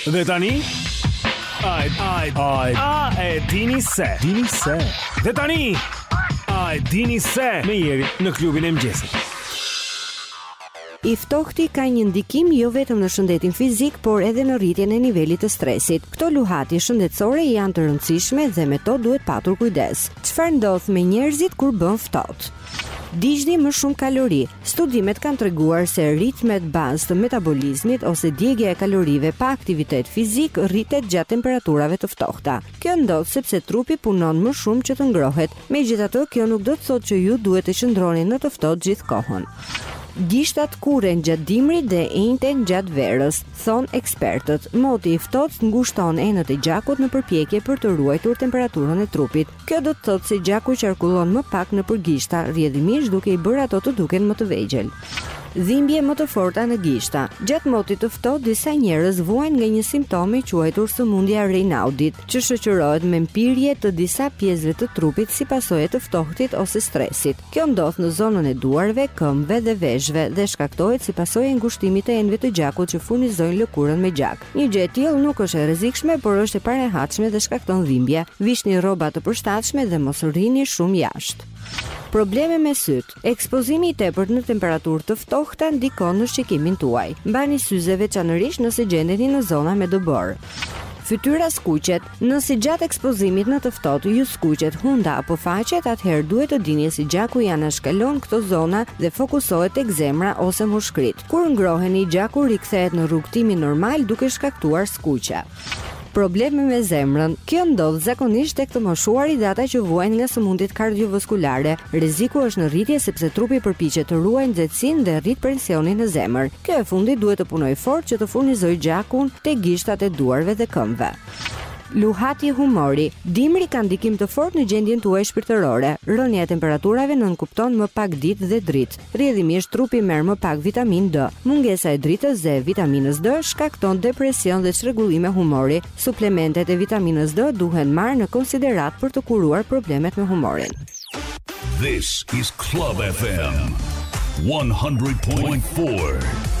Dhe tani Ai ai ai a e dini se dini se Dhe tani ai dini se me Jerin në klubin e mëngjesit I ftohti ka një ndikim jo vetëm në shëndetin fizik, por edhe në rritjen e nivelit të stresit. Këto luhatje shëndetësore janë të rëndësishme dhe me to duhet patur kujdes. Çfarë ndodh me njerëzit kur bën ftohtë? Digjni më shumë kalori. Studimet kanë treguar se ritmet bazë të metabolizmit ose djegia e kalorive pa aktivitet fizik rritet gjatë temperaturave të ftohta. Kjo ndodh sepse trupi punon më shumë që të ngrohet. Megjithatë, kjo nuk do të thotë që ju duhet të qëndroni në të ftohtë gjithë kohën. Gishtat tkurren gjatë dimrit dhe enjten gjatë verës, thonë ekspertët. Moti i ftohtë ngushton enët e gjakut në përpjekje për të ruajtur temperaturën e trupit. Kjo do të thotë se gjaku qarkullon më pak nëpër gishta, rrjedhimisht duke i bërë ato të duken më të vegjël. Dhimbje më të forta në gishta. Gjatë motit të ftohtë disa njerëz vuajnë nga një simptomë e quajtur sëmundja e Raynaudit, që shoqërohet me mpirje të disa pjesëve të trupit si pasojë e të ftohtit ose stresit. Kjo ndodh në zonën e duarve, këmbëve dhe veshëve dhe shkaktohet si pasojë e ngushtimit të enëve të gjakut që furnizojnë lëkurën me gjak. Një gjë e tillë nuk është e rrezikshme, por është e parehatshme dhe shkakton dhimbje. Vishni rroba të përshtatshme dhe mos rrini shumë jashtë. Probleme me sytë. Ekspozimi i tepërt në temperatura të ftohta ndikon në shikimin tuaj. Mbani syze veçanërisht nëse gjendeni në zona me dëborë. Fytyra skuqet. Nëse gjatë ekspozimit në të ftohtë ju skuqet hunda apo faqet, atëherë duhet të dini se gjaku ia anashkalon këto zona dhe fokusohet tek zemra ose mushkëritë. Kur ngroheni, gjaku rikthehet në rrugëtimin normal duke shkaktuar skuqje. Probleme me zemrën. Kjo ndodh zakonisht tek të moshuarit dhe ata që vuajnë nga sëmundjet kardiovaskulare. Rreziku është në rritje sepse trupi përpiqet të ruajë nxehtësinë dhe rrit presionin në zemër. Kjo e fundit duhet të punojë fort që të furnizojë gjakun te gishtat e duarve dhe këmbëve. Luhatje humori, dimri ka ndikim të fortë në gjendjen tuaj shpirtërore. Rënia e temperaturave nënkupton më pak ditë dhe dritë. Rrjedhimisht trupi merr më pak vitaminë D. Mungesa e dritës dhe vitaminës D shkakton depresion dhe çrregullime humori. Suplementet e vitaminës D duhen marrë në konsideratë për të kuruar problemet me humorin. This is Club FM 100.4.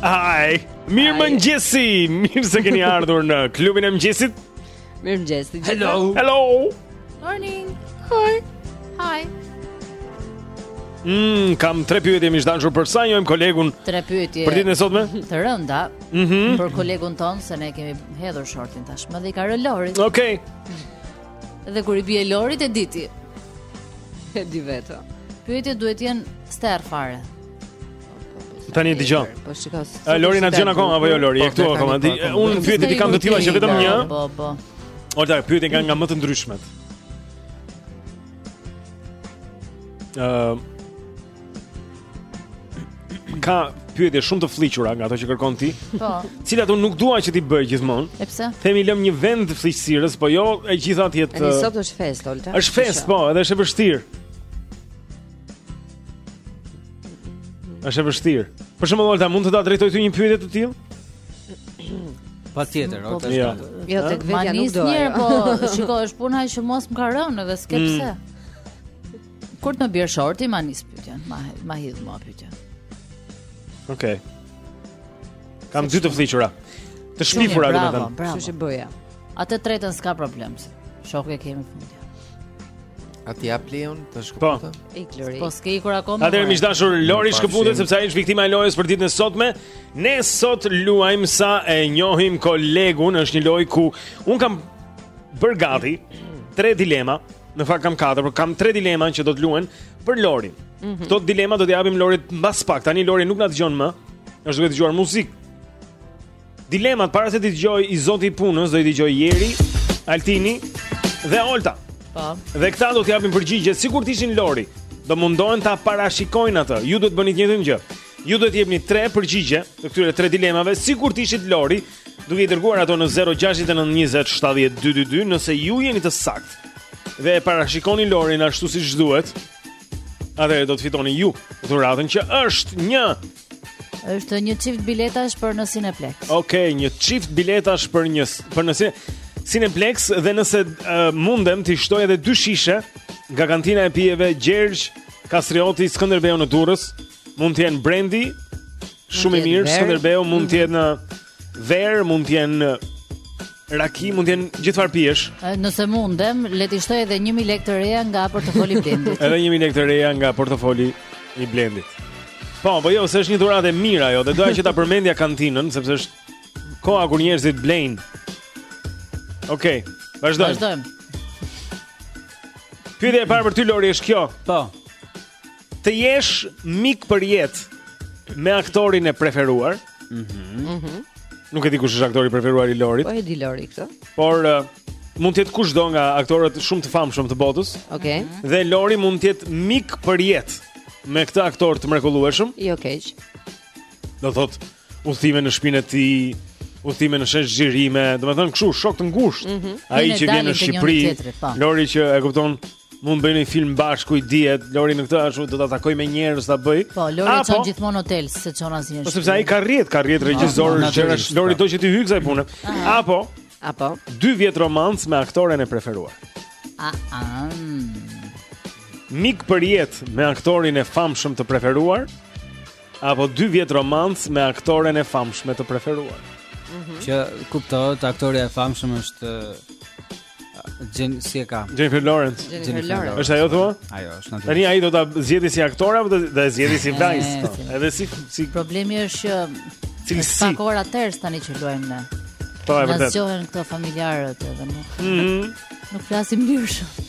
Hi, mirëmëngjesi, mirë se keni ardhur në klubin e mëngjesit. Mirëmëngjes të gjithë. Hello. Hello. Morning. Hi. Hi. Mm, kam tre pyetje më zgjanshur për sa njojmë kolegun. Tre pyetje. Për ditën e sotme? Të rënda. Mhm. Mm për kolegun tonë se ne kemi hedhur shortin tashmë dhe i ka rënë Lorit. Okej. Okay. Dhe kur i bie Lorit e di ti. E di vetë. Pyetjet duhet të jenë sterr fare. Tani dëgjoj. Po shikoj. A Lori na dëgjon akoma apo jo Lori? Je këtu akoma. Unë pyetjet i kam të tilla që vetëm një. Po po. Ojta, pyetje ka nga më të ndryshmet. Ëm. Uh, Ka pyetje shumë të fëlliqura nga ato që kërkon ti. Po. Cilat unë nuk dua që t'i bëj gjithmonë. E pse? Themi lëm një vend të fëlliqësirës, po jo e gjitha të jetë. Ai sot është festë, Olta. Është festë, po, edhe është e vështirë. Është e vështirë. Për shembull, Olta, mund të ta drejtoj ty një pyetje të tillë? Patjetër, po, Olta. Jo, jo tek vetja nuk do. Mirë, po shikoj, është puna që mos më ka rënë, edhe s'ke mm. pse. Kur të më bjerë shorti, ma nis pyetjen, ma, ma hidh mua pyetjen. Okej. Okay. Kam dy të fëlliqura. Të shpifura, domethënë. Bravo, bravo. Shushë bëja. A të tretën s'ka problem, se shokë e kemi fundja. A t'i jap Lorit të po. shkëputet? Po. Ik Lori. Po s'ke ikur akoma. Atëherë miq të dashur Lori shkëputet sepse ai është viktima e lojës për ditën e sotme. Ne sot luajmë sa e njohim kolegun, është një lojë ku un kam bërë gati tre dilema. Në fakt kam katër, por kam tre dilema që do të luhen për Lorin. Mm -hmm. Këto dilema do t'i japim Lorit mbas pak. Tani Lori nuk na dëgjon më. Është duke dëgjuar muzikë. Dilemat para se t'i dëgjojë i zoti i punës, do i dëgjojë Jeri, Altini dhe Olta. Po. Dhe këta do t'i japin përgjigje sikur të ishin Lori. Do mundohen ta parashikojnë atë. Ju duhet të bëni të njëjtën gjë. Ju duhet të jepni tre përgjigje të këtyre tre dilemave sikur të ishit Lori. Mm Duke i dërguar ato në 069 20 70 222 nëse ju jeni të saktë dhe e parashikoni Lorin ashtu siç duhet, atëherë do të fitoni ju dhuratën që është një është një çift biletash për në Cineplex. Okej, okay, një çift biletash për një për në Cineplex dhe nëse uh, mundem t'i shtoj edhe dy shishe nga kantina e pijeve Gjergj Kastrioti Skënderbeu në Durrës, mund të jenë Brandy Shumë i mirë, Skënderbeu mund të jenë verë, mund të jenë raki, mund të jenë gjithfarë pijesh. Nëse mundem, le të shtoj edhe 1000 lekë të reja nga portofoli i Blendit. Edhe 1000 lekë të reja nga portofoli i Blendit. Po, po jo, se është një dhuratë e mirë ajo, dhe doja që ta përmendja kantinën sepse është koha kur njerëzit blejnë. Okej, okay, vazhdojmë. Vazhdojmë. Pyetja e parë për ty Lori është kjo. Po. të jesh mik për jetë me aktorin e preferuar. Mhm. Mm Nuk e di kush është aktori i preferuar i Lorit. Po e di Lori këtë. Por uh, mund të jetë kushdo nga aktorët shumë të famshëm të botës. Okej. Okay. Dhe Lori mund të jetë mik për jetë me këtë aktor të mrekullueshëm. Jo keq. Do thotë udhëtime në shpinën e tij, udhëtime në shesh xhirime, domethënë kështu shokë të ngushtë. Mm -hmm. Ai që vjen në Shqipëri, po. Lori që e kupton Mund bëjnë një film bashkë, ku i dihet, Lori në këtë ashtu do ta takoj me njerëz ta bëj. Po, Lori Apo... çon gjithmonë hotel, s'e çon asnjë. Po sepse ai ka rreth, ka rreth regjisorë, gjëra, Lori do që t'i hyjë kësaj pune. Apo Apo dy vjet romancë me aktoren e preferuar. A a. Mik për jetë me aktorin e famshëm të preferuar apo dy vjet romancë me aktoren e famshme të preferuar. Mm -hmm. Që kuptohet, aktorja e famshme është Jen si e ka? Jennifer Lawrence. Jennifer Lawrence. Është ajo thua? Ajo, është natyrisht. Tani ai do ta zgjedhi si aktore apo do ta zgjedhi si vajzë? Po. Edhe si si problemi është që cilësi. Sa ka ora ters tani që luajmë ne. Po e vërtetë. Na zgjohen këto familjarët edhe nuk. Mhm. Nuk flasim mirë shumë.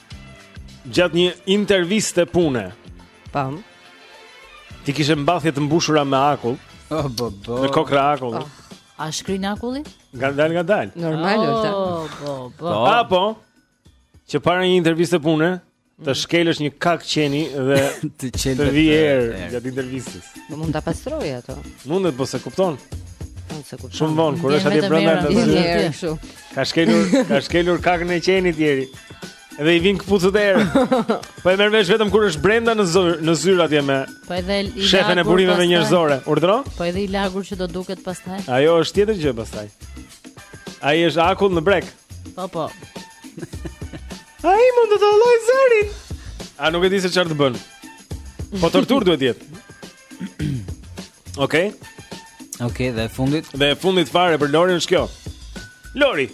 Gjatë një interviste pune Pam T'i kishe mbathjet të mbushura me akull oh, bo, bo. Me kokrra akull oh. A shkrin akulli? Ngadalë, ngadalë Normal oh, është bo, bo. Po. Apo Që para një interviste pune Të mm. shkelësh një kakë qeni dhe të, të vijë erë gjatë intervistës Nuk mund t'i pastrojë ato Mundet, po s'e kupton Shumë vonë, kur është atje brenda të zhjë Ka shkelur, ka shkelur kakën e qenit Jeri. Edhe i vijnë këpucët erë. Po e merr vesh vetëm kur është brenda në zyrë, në zyrë atje me. Po edhe i lagur. Shefën e burimeve njerëzore, urdhro? Po edhe i lagur që do duket pastaj. Ajo është tjetër gjë pastaj. Ai është akull në brekë. Po po. Ai mund të të hollojë zërin. A nuk e di se çfarë të bën. Po torturë duhet të jetë. Okej. Okay. Okej, okay, dhe e fundit. Dhe e fundit fare për Lorin është kjo. Lori.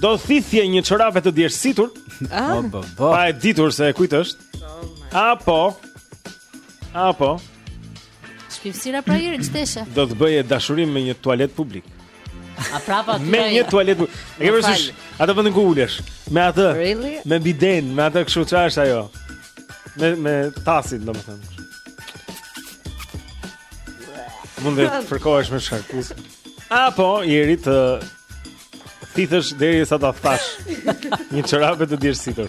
Do thithje një çorape të djersitur. Ah. Po, po, po. Pa e ditur se e kujt është. Apo Apo Shpifsira pra Jeri ç'të heshte Do të bëje dashuri me një tualet publik A prapa aty. Me një tualet. E ke parasysh. Atë vendin ku ulesh. Me atë. Really? Me bidenë, me atë kështu çfarë është ajo? Me me tasin, domethënë. Mund të fërkohesh me shkarkuz. Apo Jeri të thithësh derisa ta thash. Një çorape të djersitur.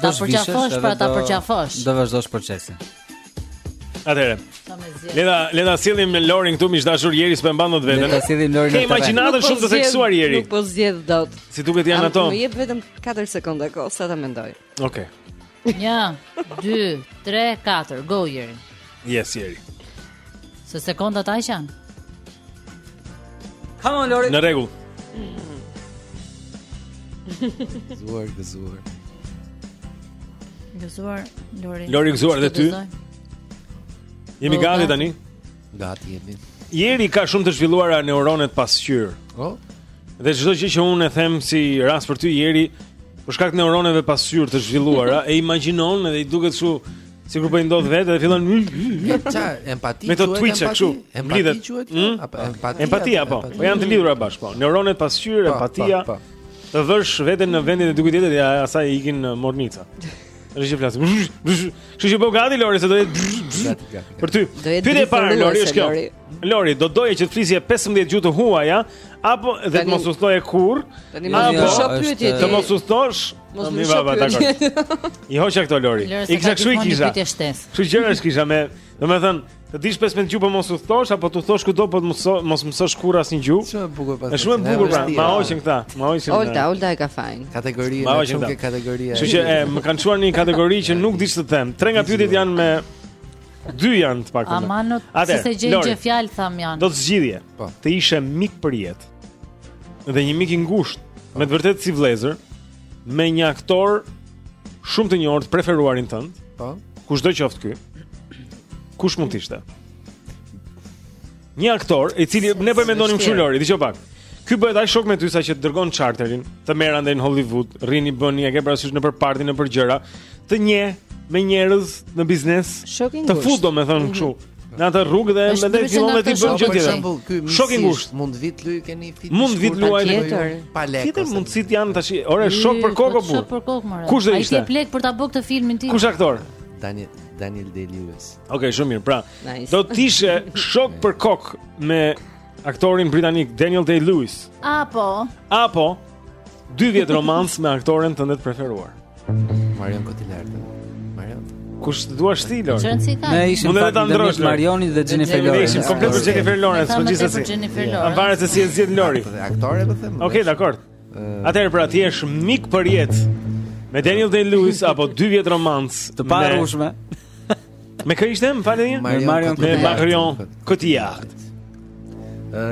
Ta përqafosh, pra ta përqafosh. Do vazhdosh procesin. Atëherë. Le ta le ta sjellim ne Lorin këtu miq të dashur Jeri s'po mban dot veten. Le ta sjellim Lorin. Ke imagjinatën shumë të theksuar Jeri. Nuk po zgjedh dot. Si duket janë ato? Më jep vetëm 4 sekonda kohë sa ta mendoj. Okej. 1 2 3 4 go Jeri. Yes Jeri. Se sekonda të qan. Come on Lori. Në rregull. Gëzuar, gëzuar. Gëzuar Lori. Lori gëzuar dhe ty. Jemi oh, gati tani. Gati jemi. Jeri ka shumë të zhvilluara neuronet pasqyrë. Po. Dhe çdo gjë që unë e them si rast për ty Jeri, për shkak të neuroneve pasqyrë të zhvilluara, e imagjinon edhe i duket kështu Sikur po i ndodh vetë dhe fillon ça empati. Me të twitch kështu. Empati quhet? Hmm? Apo empati? Empati apo? Po janë të lidhura bashkë po. Neuronet pasqyrë, empatia. Po, po, po. Të vësh veten në vendin e dikujt tjetër, ja asaj ikin mornica. Është që flasim. Kështu që po gati Lori se do jetë për ty. Pyetja e parë Lori është kjo. Lori, do doje që të flisje 15 gjuhë të huaja apo dhe të mos udhëtoje kurrë? Tani mos shih pyetje. Të mos udhëtosh Mos më shoh pyetje. I hoqa këto Lori. I kisha kështu i kisha. Kështu gjërash kisha me, domethënë, të dish 15 gjuhë po mos udhëtosh apo të udhëtosh kudo po të mos mos mësosh kurrë asnjë gjuhë. Shumë e bukur pra. Është shumë e bukur pra. Ma hoqën këta. Ma hoqën. Olta, Olta e ka fajin. Kategoria, ma hoqën këta kategoria. Kështu që e më kanë çuar në një kategori që nuk di ç'të them. Tre nga pyetjet janë me, dy janë të paktën. Aman, se s'e gjej një fjalë, thamë janë. Do të zgjidhje. Po. Të ishe mik për jetë. Dhe një mik i ngushtë, me të vërtetë si vëllezër, me një aktor shumë të njohur të preferuarin tënd. Po. Kushdo qoftë ky. Kush mund të ishte? Një aktor i cili ne po e mendonim kështu Lori, dëgjo pak. Ky bëhet aq shok me ty sa që të dërgon charterin, të merr andej në Hollywood, rrini bëni, e ke parasysh nëpër parti, nëpër gjëra, të njeh me njerëz në biznes. Të fut domethënë mhm. kështu. Mm -hmm. Në atë rrugë dhe më dhe fillon me të bën gjë tjetër. Shok i ngushtë. Mund të vi të luaj te një film. Mund të vi të luaj tjetër. Pa lekë. Tjetër mundësit janë tash. Ore shok për kokë po. Shok për kokë më. Kush do ishte? Ai të jep lekë për ta bërë këtë filmin ti. Kush aktor? Daniel Daniel Day-Lewis. Okej, okay, shumë mirë. Pra, nice. do të ishe shok për kokë me aktorin britanik Daniel Day-Lewis. Apo. Apo. Dy vjet romans me aktoren tënde të preferuar. Marion Cotillard. Marion. Kush të duash ti Lori? Çfarë si ka? Ne ishim Mund edhe ta ndërrosh Marionin dhe Jennifer Lawrence. Ne ishim komplet për Jennifer Lawrence, po gjithsesi. Po varet se si e zgjedh Lori. Po, aktore po them. Okej, dakord. Atëherë pra të jesh mik për jetë. Me Daniel Day-Lewis apo dy vjet romans të paharrueshme. Me kë ishte? Më falni. Me Marion Cotillard. Me Marion Cotillard. Ë,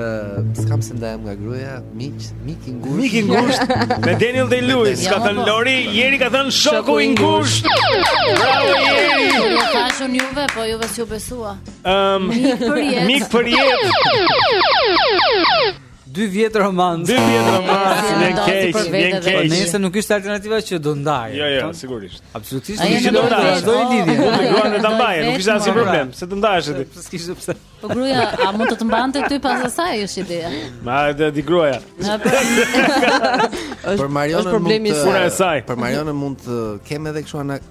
s'kam pse ndahem nga gruaja, miq, miq i ngushtë. Miq i ngushtë. Me Daniel Day-Lewis ka thënë Lori, Jeri ka thënë shoku i ngushtë. Bravo Jeri. Ju thashë unë juve, po juve s'ju besua. Ëm, miq për jetë. Miq për jetë. Dy vjet romancë. Dy vjet romancë, vjen keq, vjen keq. Po nëse nuk ishte alternativa që do ndaheshe. Jo, jo, sigurisht. Absolutisht. Ai do të vazhdojë lidhje. Po të duan e ta mbajë, nuk ishte asnjë problem. Se të ndahesh ti. Po s'kishte pse. Po gruaja, a mund të të mbante ty pas asaj është ideja. Ma dhe di gruaja. Për Marionën mund të. Për Marionën mund të kem edhe kështu anë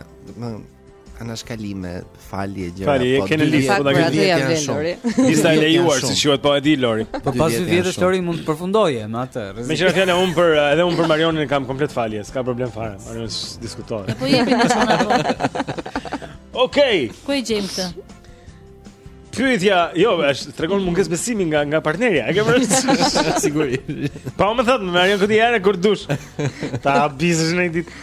Anashkalime, falje, gjëra. Falje, po, keni listë po ta keni ia vlen Lori. Lista e lejuar, siç quhet po e di Lori. Po pas 10 vjetësh Lori mund të përfundoje me atë. Meqë ra fjala un për edhe un për Marionin kam komplet falje, s'ka problem fare. Marion diskutohet. Po jemi në çfarë? Okej. Ku e gjejmë këtë? Pyetja, jo, është tregon mungesë besimi nga nga partnerja. E ke vërtetë? Sigurisht. Pa po, më thënë, më vjen këtë herë kur dush. Ta bizësh në ditë.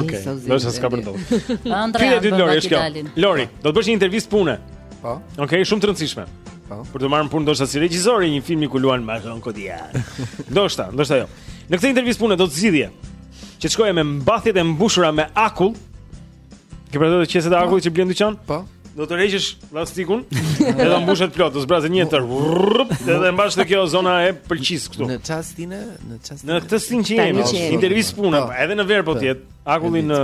Okej. Do të ska për dot. Andrea do të bëjë dalin. Lori, do të bësh një intervistë pune. Po. Okej, shumë të rëndësishme. Po. Për t'u marrë në punë ndoshta si regjisor i një filmi ku luan Marion Cotillard. Ndoshta, ndoshta jo. Në këtë intervistë pune do të zgjidhje që të shkoje me mbathjet e mbushura me akull Ke parë ato qeset e akullit që blen dyqan? Po Do tërheqësh llastikun Dhe do mbushet plot Do zbrazësh një të tërë Dhe dhe mbash te kjo zona e pelvis këtu Në ç'stinë Në ç'stinë Në këtë stinë që jemi Intervistë pune po. Edhe në verë po, po. të jetë Akulli në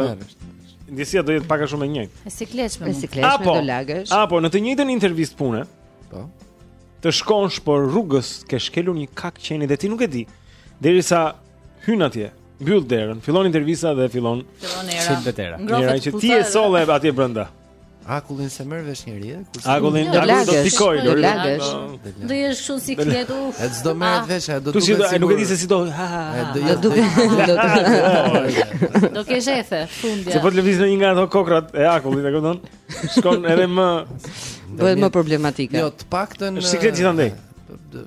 Ndjesia do jetë pak a shumë e njëjtë E sikletshme E sikletshme do lagesh Apo në të njëjtën intervistë pune Po Të shkosh por rrugës Ke shkelur një kakë qeni Dhe ti nuk e di Derisa Hyn atje, mbyll derën, fillon intervista dhe fillon fillon era. Qelbet era. Era që ti e solle atje brenda. Akullin s'e merr vesh njeri, e? Kurse akullin do të shikojë, do të lagesh. Do jesh shumë siklet. E s'do merr ah. vesh, do të duket. Ai nuk e di se si do. Do jesh duke. Do ke ethe fundja. Se po të lëvizë ndonjë nga ato kokrrat e akullit, e kupton? Shkon edhe më bëhet më problematike. Jo, të paktën. Siklet gjithandej. Eh,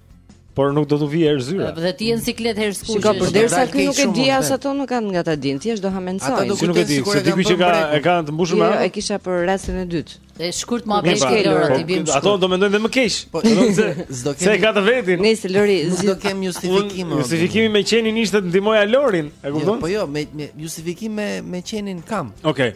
Por nuk do të vijë erë zyra. Dhe ti je në siklet herë skuqesh. Shiko përderisa ky nuk e di as ato nuk kanë nga ta din, thjesht do hamendësojnë. Ata do të nuk e di, se diku që ka e kanë të mbushur me jo, ato. Jo, e kisha për rastin e dytë. E shkrete Lori apo shkurt lëra ti bim. Ato do mendojnë dhe më keq. Po, do të s'do kemi. Se ka të vetin. Nëse Lori, s'do kem justifikim. Justifikimi me qenin ishte të ndihmoja Lorin, e kupton? Jo, po jo, me justifikim me me qenin kam. Okej.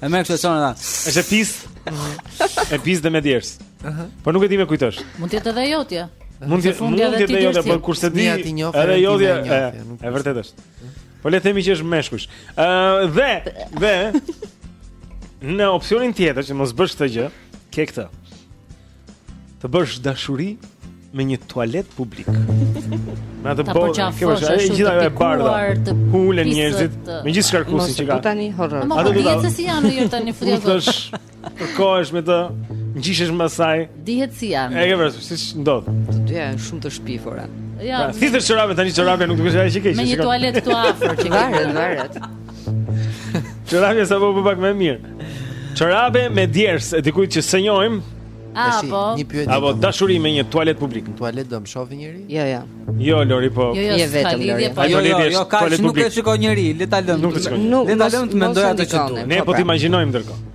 E merr këtë çon atë. Është pis. E pis dhe me djersë. Ëh. Po nuk e di e kujt është. Mund të jetë edhe jotja. Mund të mund të jetë jotja, por ku e di. Edhe jotja. Është vërtet është. Po le të themi që është meshkujsh. Ëh dhe dhe në opsionin tjetër që mos bësh këtë gjë, ke këtë. Të bësh dashuri me një tualet publik. Na të bëj, kjo është e gjitha e bardha. Ku ulen njerëzit me gjithë skarkusin që ka. Tani horror. A do të thotë se si janë ajo tani futja. Kush kërkohesh me të ngjishesh më saj? Dihet si janë. E ke vërtetë, siç ndodh. Të dyja janë shumë të shpifura. Ja. Pra, thith çorape tani çorape nuk duhet të jesh i keq. Me një tualet këtu afër që varet, varet. Çorapja sado pak më mirë. Çorape me djersë e dikujt që s'e njohim. Ah, po. Një pyetje. Apo dashuri me një tualet publik. Në tualet do më shohë njeri? Jo, jo. Jo, Lori, po. Jo, jo, vetëm Lori. Po. Jo, jo, jo, jo, ka nuk e shikon njeri, le ta lëmë. Nuk e shikon. Le ta lëmë të mendojë atë që duhet. Ne po të imagjinojmë ndërkohë.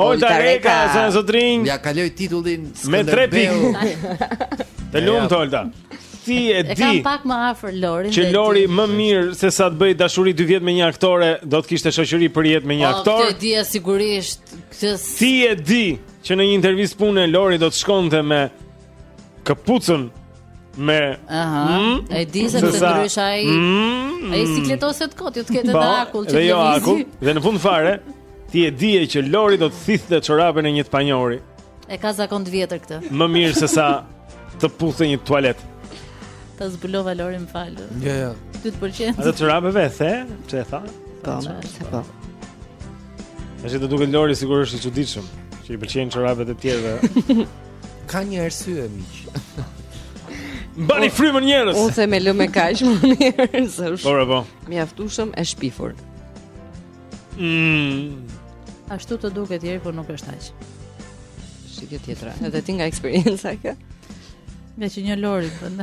Olta Reka, zonja zotrin Ia kaloi titullin Me tre pikë Të lumtë Olta Ti e di E kam pak më afër Lorin Që Lori më mirë se sa të bëjë dashuri dy vjet me një aktore Do të kishte shoqëri për jetë me një po, aktore O, këtë e dija sigurisht këtës... Ti e di që në një intervistë pune Lori do të shkonte me Këpucën me Aha, mm, e di se të ndrysh ai. Mm, ai sikletoset kot, ju të ketë po, akull dhe jo akull. Dhe në fund fare, ti e di që Lori do të thithte çorapën e një të panjohuri. E ka zakon të vjetër këtë. Më mirë se sa të puthte një tualet. Ta zbulova Lori më fal. Jo, jo. Ty të pëlqen. Ato çorape ve the, çe tha? Po, se po. Ashtu të duket Lori sigurisht i çuditshëm, që i pëlqejnë çorapet e të tjerëve. Ka një arsye miq. Mbani frymën njerëz. Unë them e lëmë me kaq më mirë se është. Po po. Mjaftueshëm e shpifur. Mm. Ashtu të duket Jeri, por nuk është aq. Shih tjetra. Edhe ti nga eksperienca kjo. Meqë një Lori bën.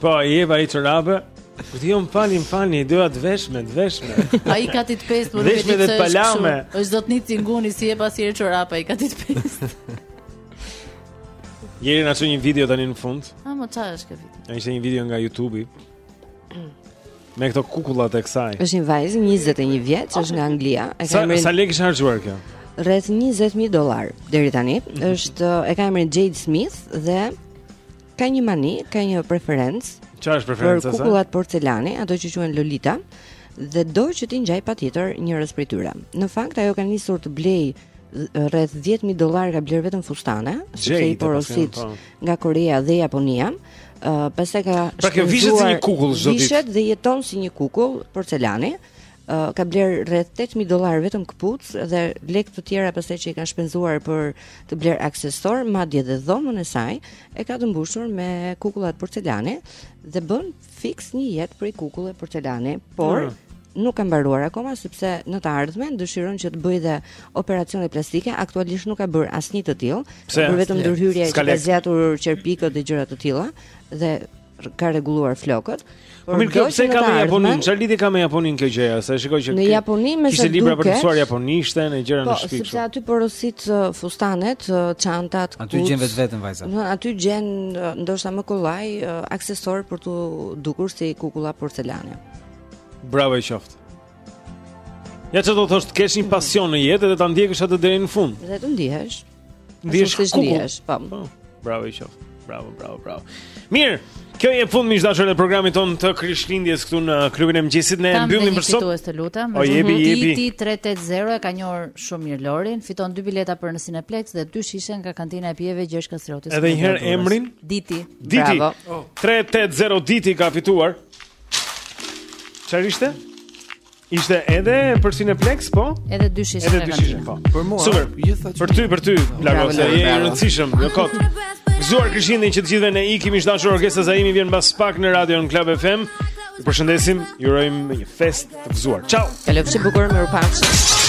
Po, i jep ai çorape. Po ti jam fani, fani, i do të veshme, veshme. Ai ka ti të pestë, por nuk e di se është. Është zotnici i nguni si e pasi e çorapa, i ka ti të pestë. Jeri na çoi një video tani në fund. Ah, me çfarë është kjo video? Ai ishte një video nga YouTube-i. Me këto kukullat e kësaj. Është një vajzë 21 vjeç, është nga Anglia. E ka emrin. Sa lekë kishte harxhuar kjo? Rreth 20000 dollarë deri tani. Është e ka emrin Jade Smith dhe Ka një mani, ka një preferencë. Çfarë është preferenca? Për kukullat porcelani, ato që quhen Lolita, dhe do që t'i ngjajë patjetër njërës prej tyre. Në fakt ajo ka nisur të blejë rreth 10000 dollarë ka blerë vetëm fustane, sepse i porosit po. nga Korea dhe Japonia. Uh, pastaj ka Pra kjo vishet si një kukull çdo ditë. Vishet dhe jeton si një kukull porcelani. uh, ka blerë rreth 8000 dollarë vetëm këpucë dhe lekë të tjera pastaj që i ka shpenzuar për të blerë aksesorë, madje dhe dhomën e saj e ka të mbushur me kukulla porcelani dhe bën fiks një jetë prej kukulle porcelani, por mm. Nuk ka mbaruar akoma sepse në të ardhmen dëshiron që të bëjë dhe operacione plastike. Aktualisht nuk ka bërë asnjë të tillë, por vetëm ndërhyrje që ka zgjatur qerpikët dhe gjëra të tilla dhe ka rregulluar flokët. Po mirë, kjo pse ka në Japoni? Çfarë lidhje ka me Japoninë kjo gjëja? Se shikoj që Në Japoni me sa duket. libra për të mësuar japonishte në gjëra në po, shtëpi. Po, sepse aty porosit uh, fustanet, uh, çantat, këpucët. Aty gjen vetveten vajza. Do aty gjen uh, ndoshta më kollaj aksesorë për t'u dukur si kukulla porcelani. Bravo i qoftë. Ja ç'do të thotë të kesh një pasion në jetë dhe ta ndjekësh atë deri në fund. Dhe të ndihesh. Ndihesh kukull. Të ndihesh, po. po. Bravo i qoftë. Bravo, bravo, bravo. Mirë. Kjo qe fundi miq të dashur i programit tonë të Krishtlindjes këtu në klubin e mëngjesit ne mbyllim për sot. Fituesi të lutem. O jepi jepi. Diti 380 e ka njohur shumë mirë Lorin, fiton dy bileta për në Cineplex dhe dy shishe nga kantina e pijeve Gjergj Kastrioti. Edhe një herë emrin? Diti. Diti. Bravo. 380 Diti ka fituar. Çfarë ishte? Ishte edhe për Cineplex, po? Edhe dy shishe. Edhe dy shishe, po. Për mua. Super. Për ty, për ty, Lagos, je i rëndësishëm, jo kot. Gëzuar Krishtlindjen të gjithëve ne ikim miq të dashur orkestra Zaimi vjen mbas pak në Radio në Club FM. Ju përshëndesim, ju urojmë një festë të gëzuar. Ciao. Kalofshi bukur mirupafsh.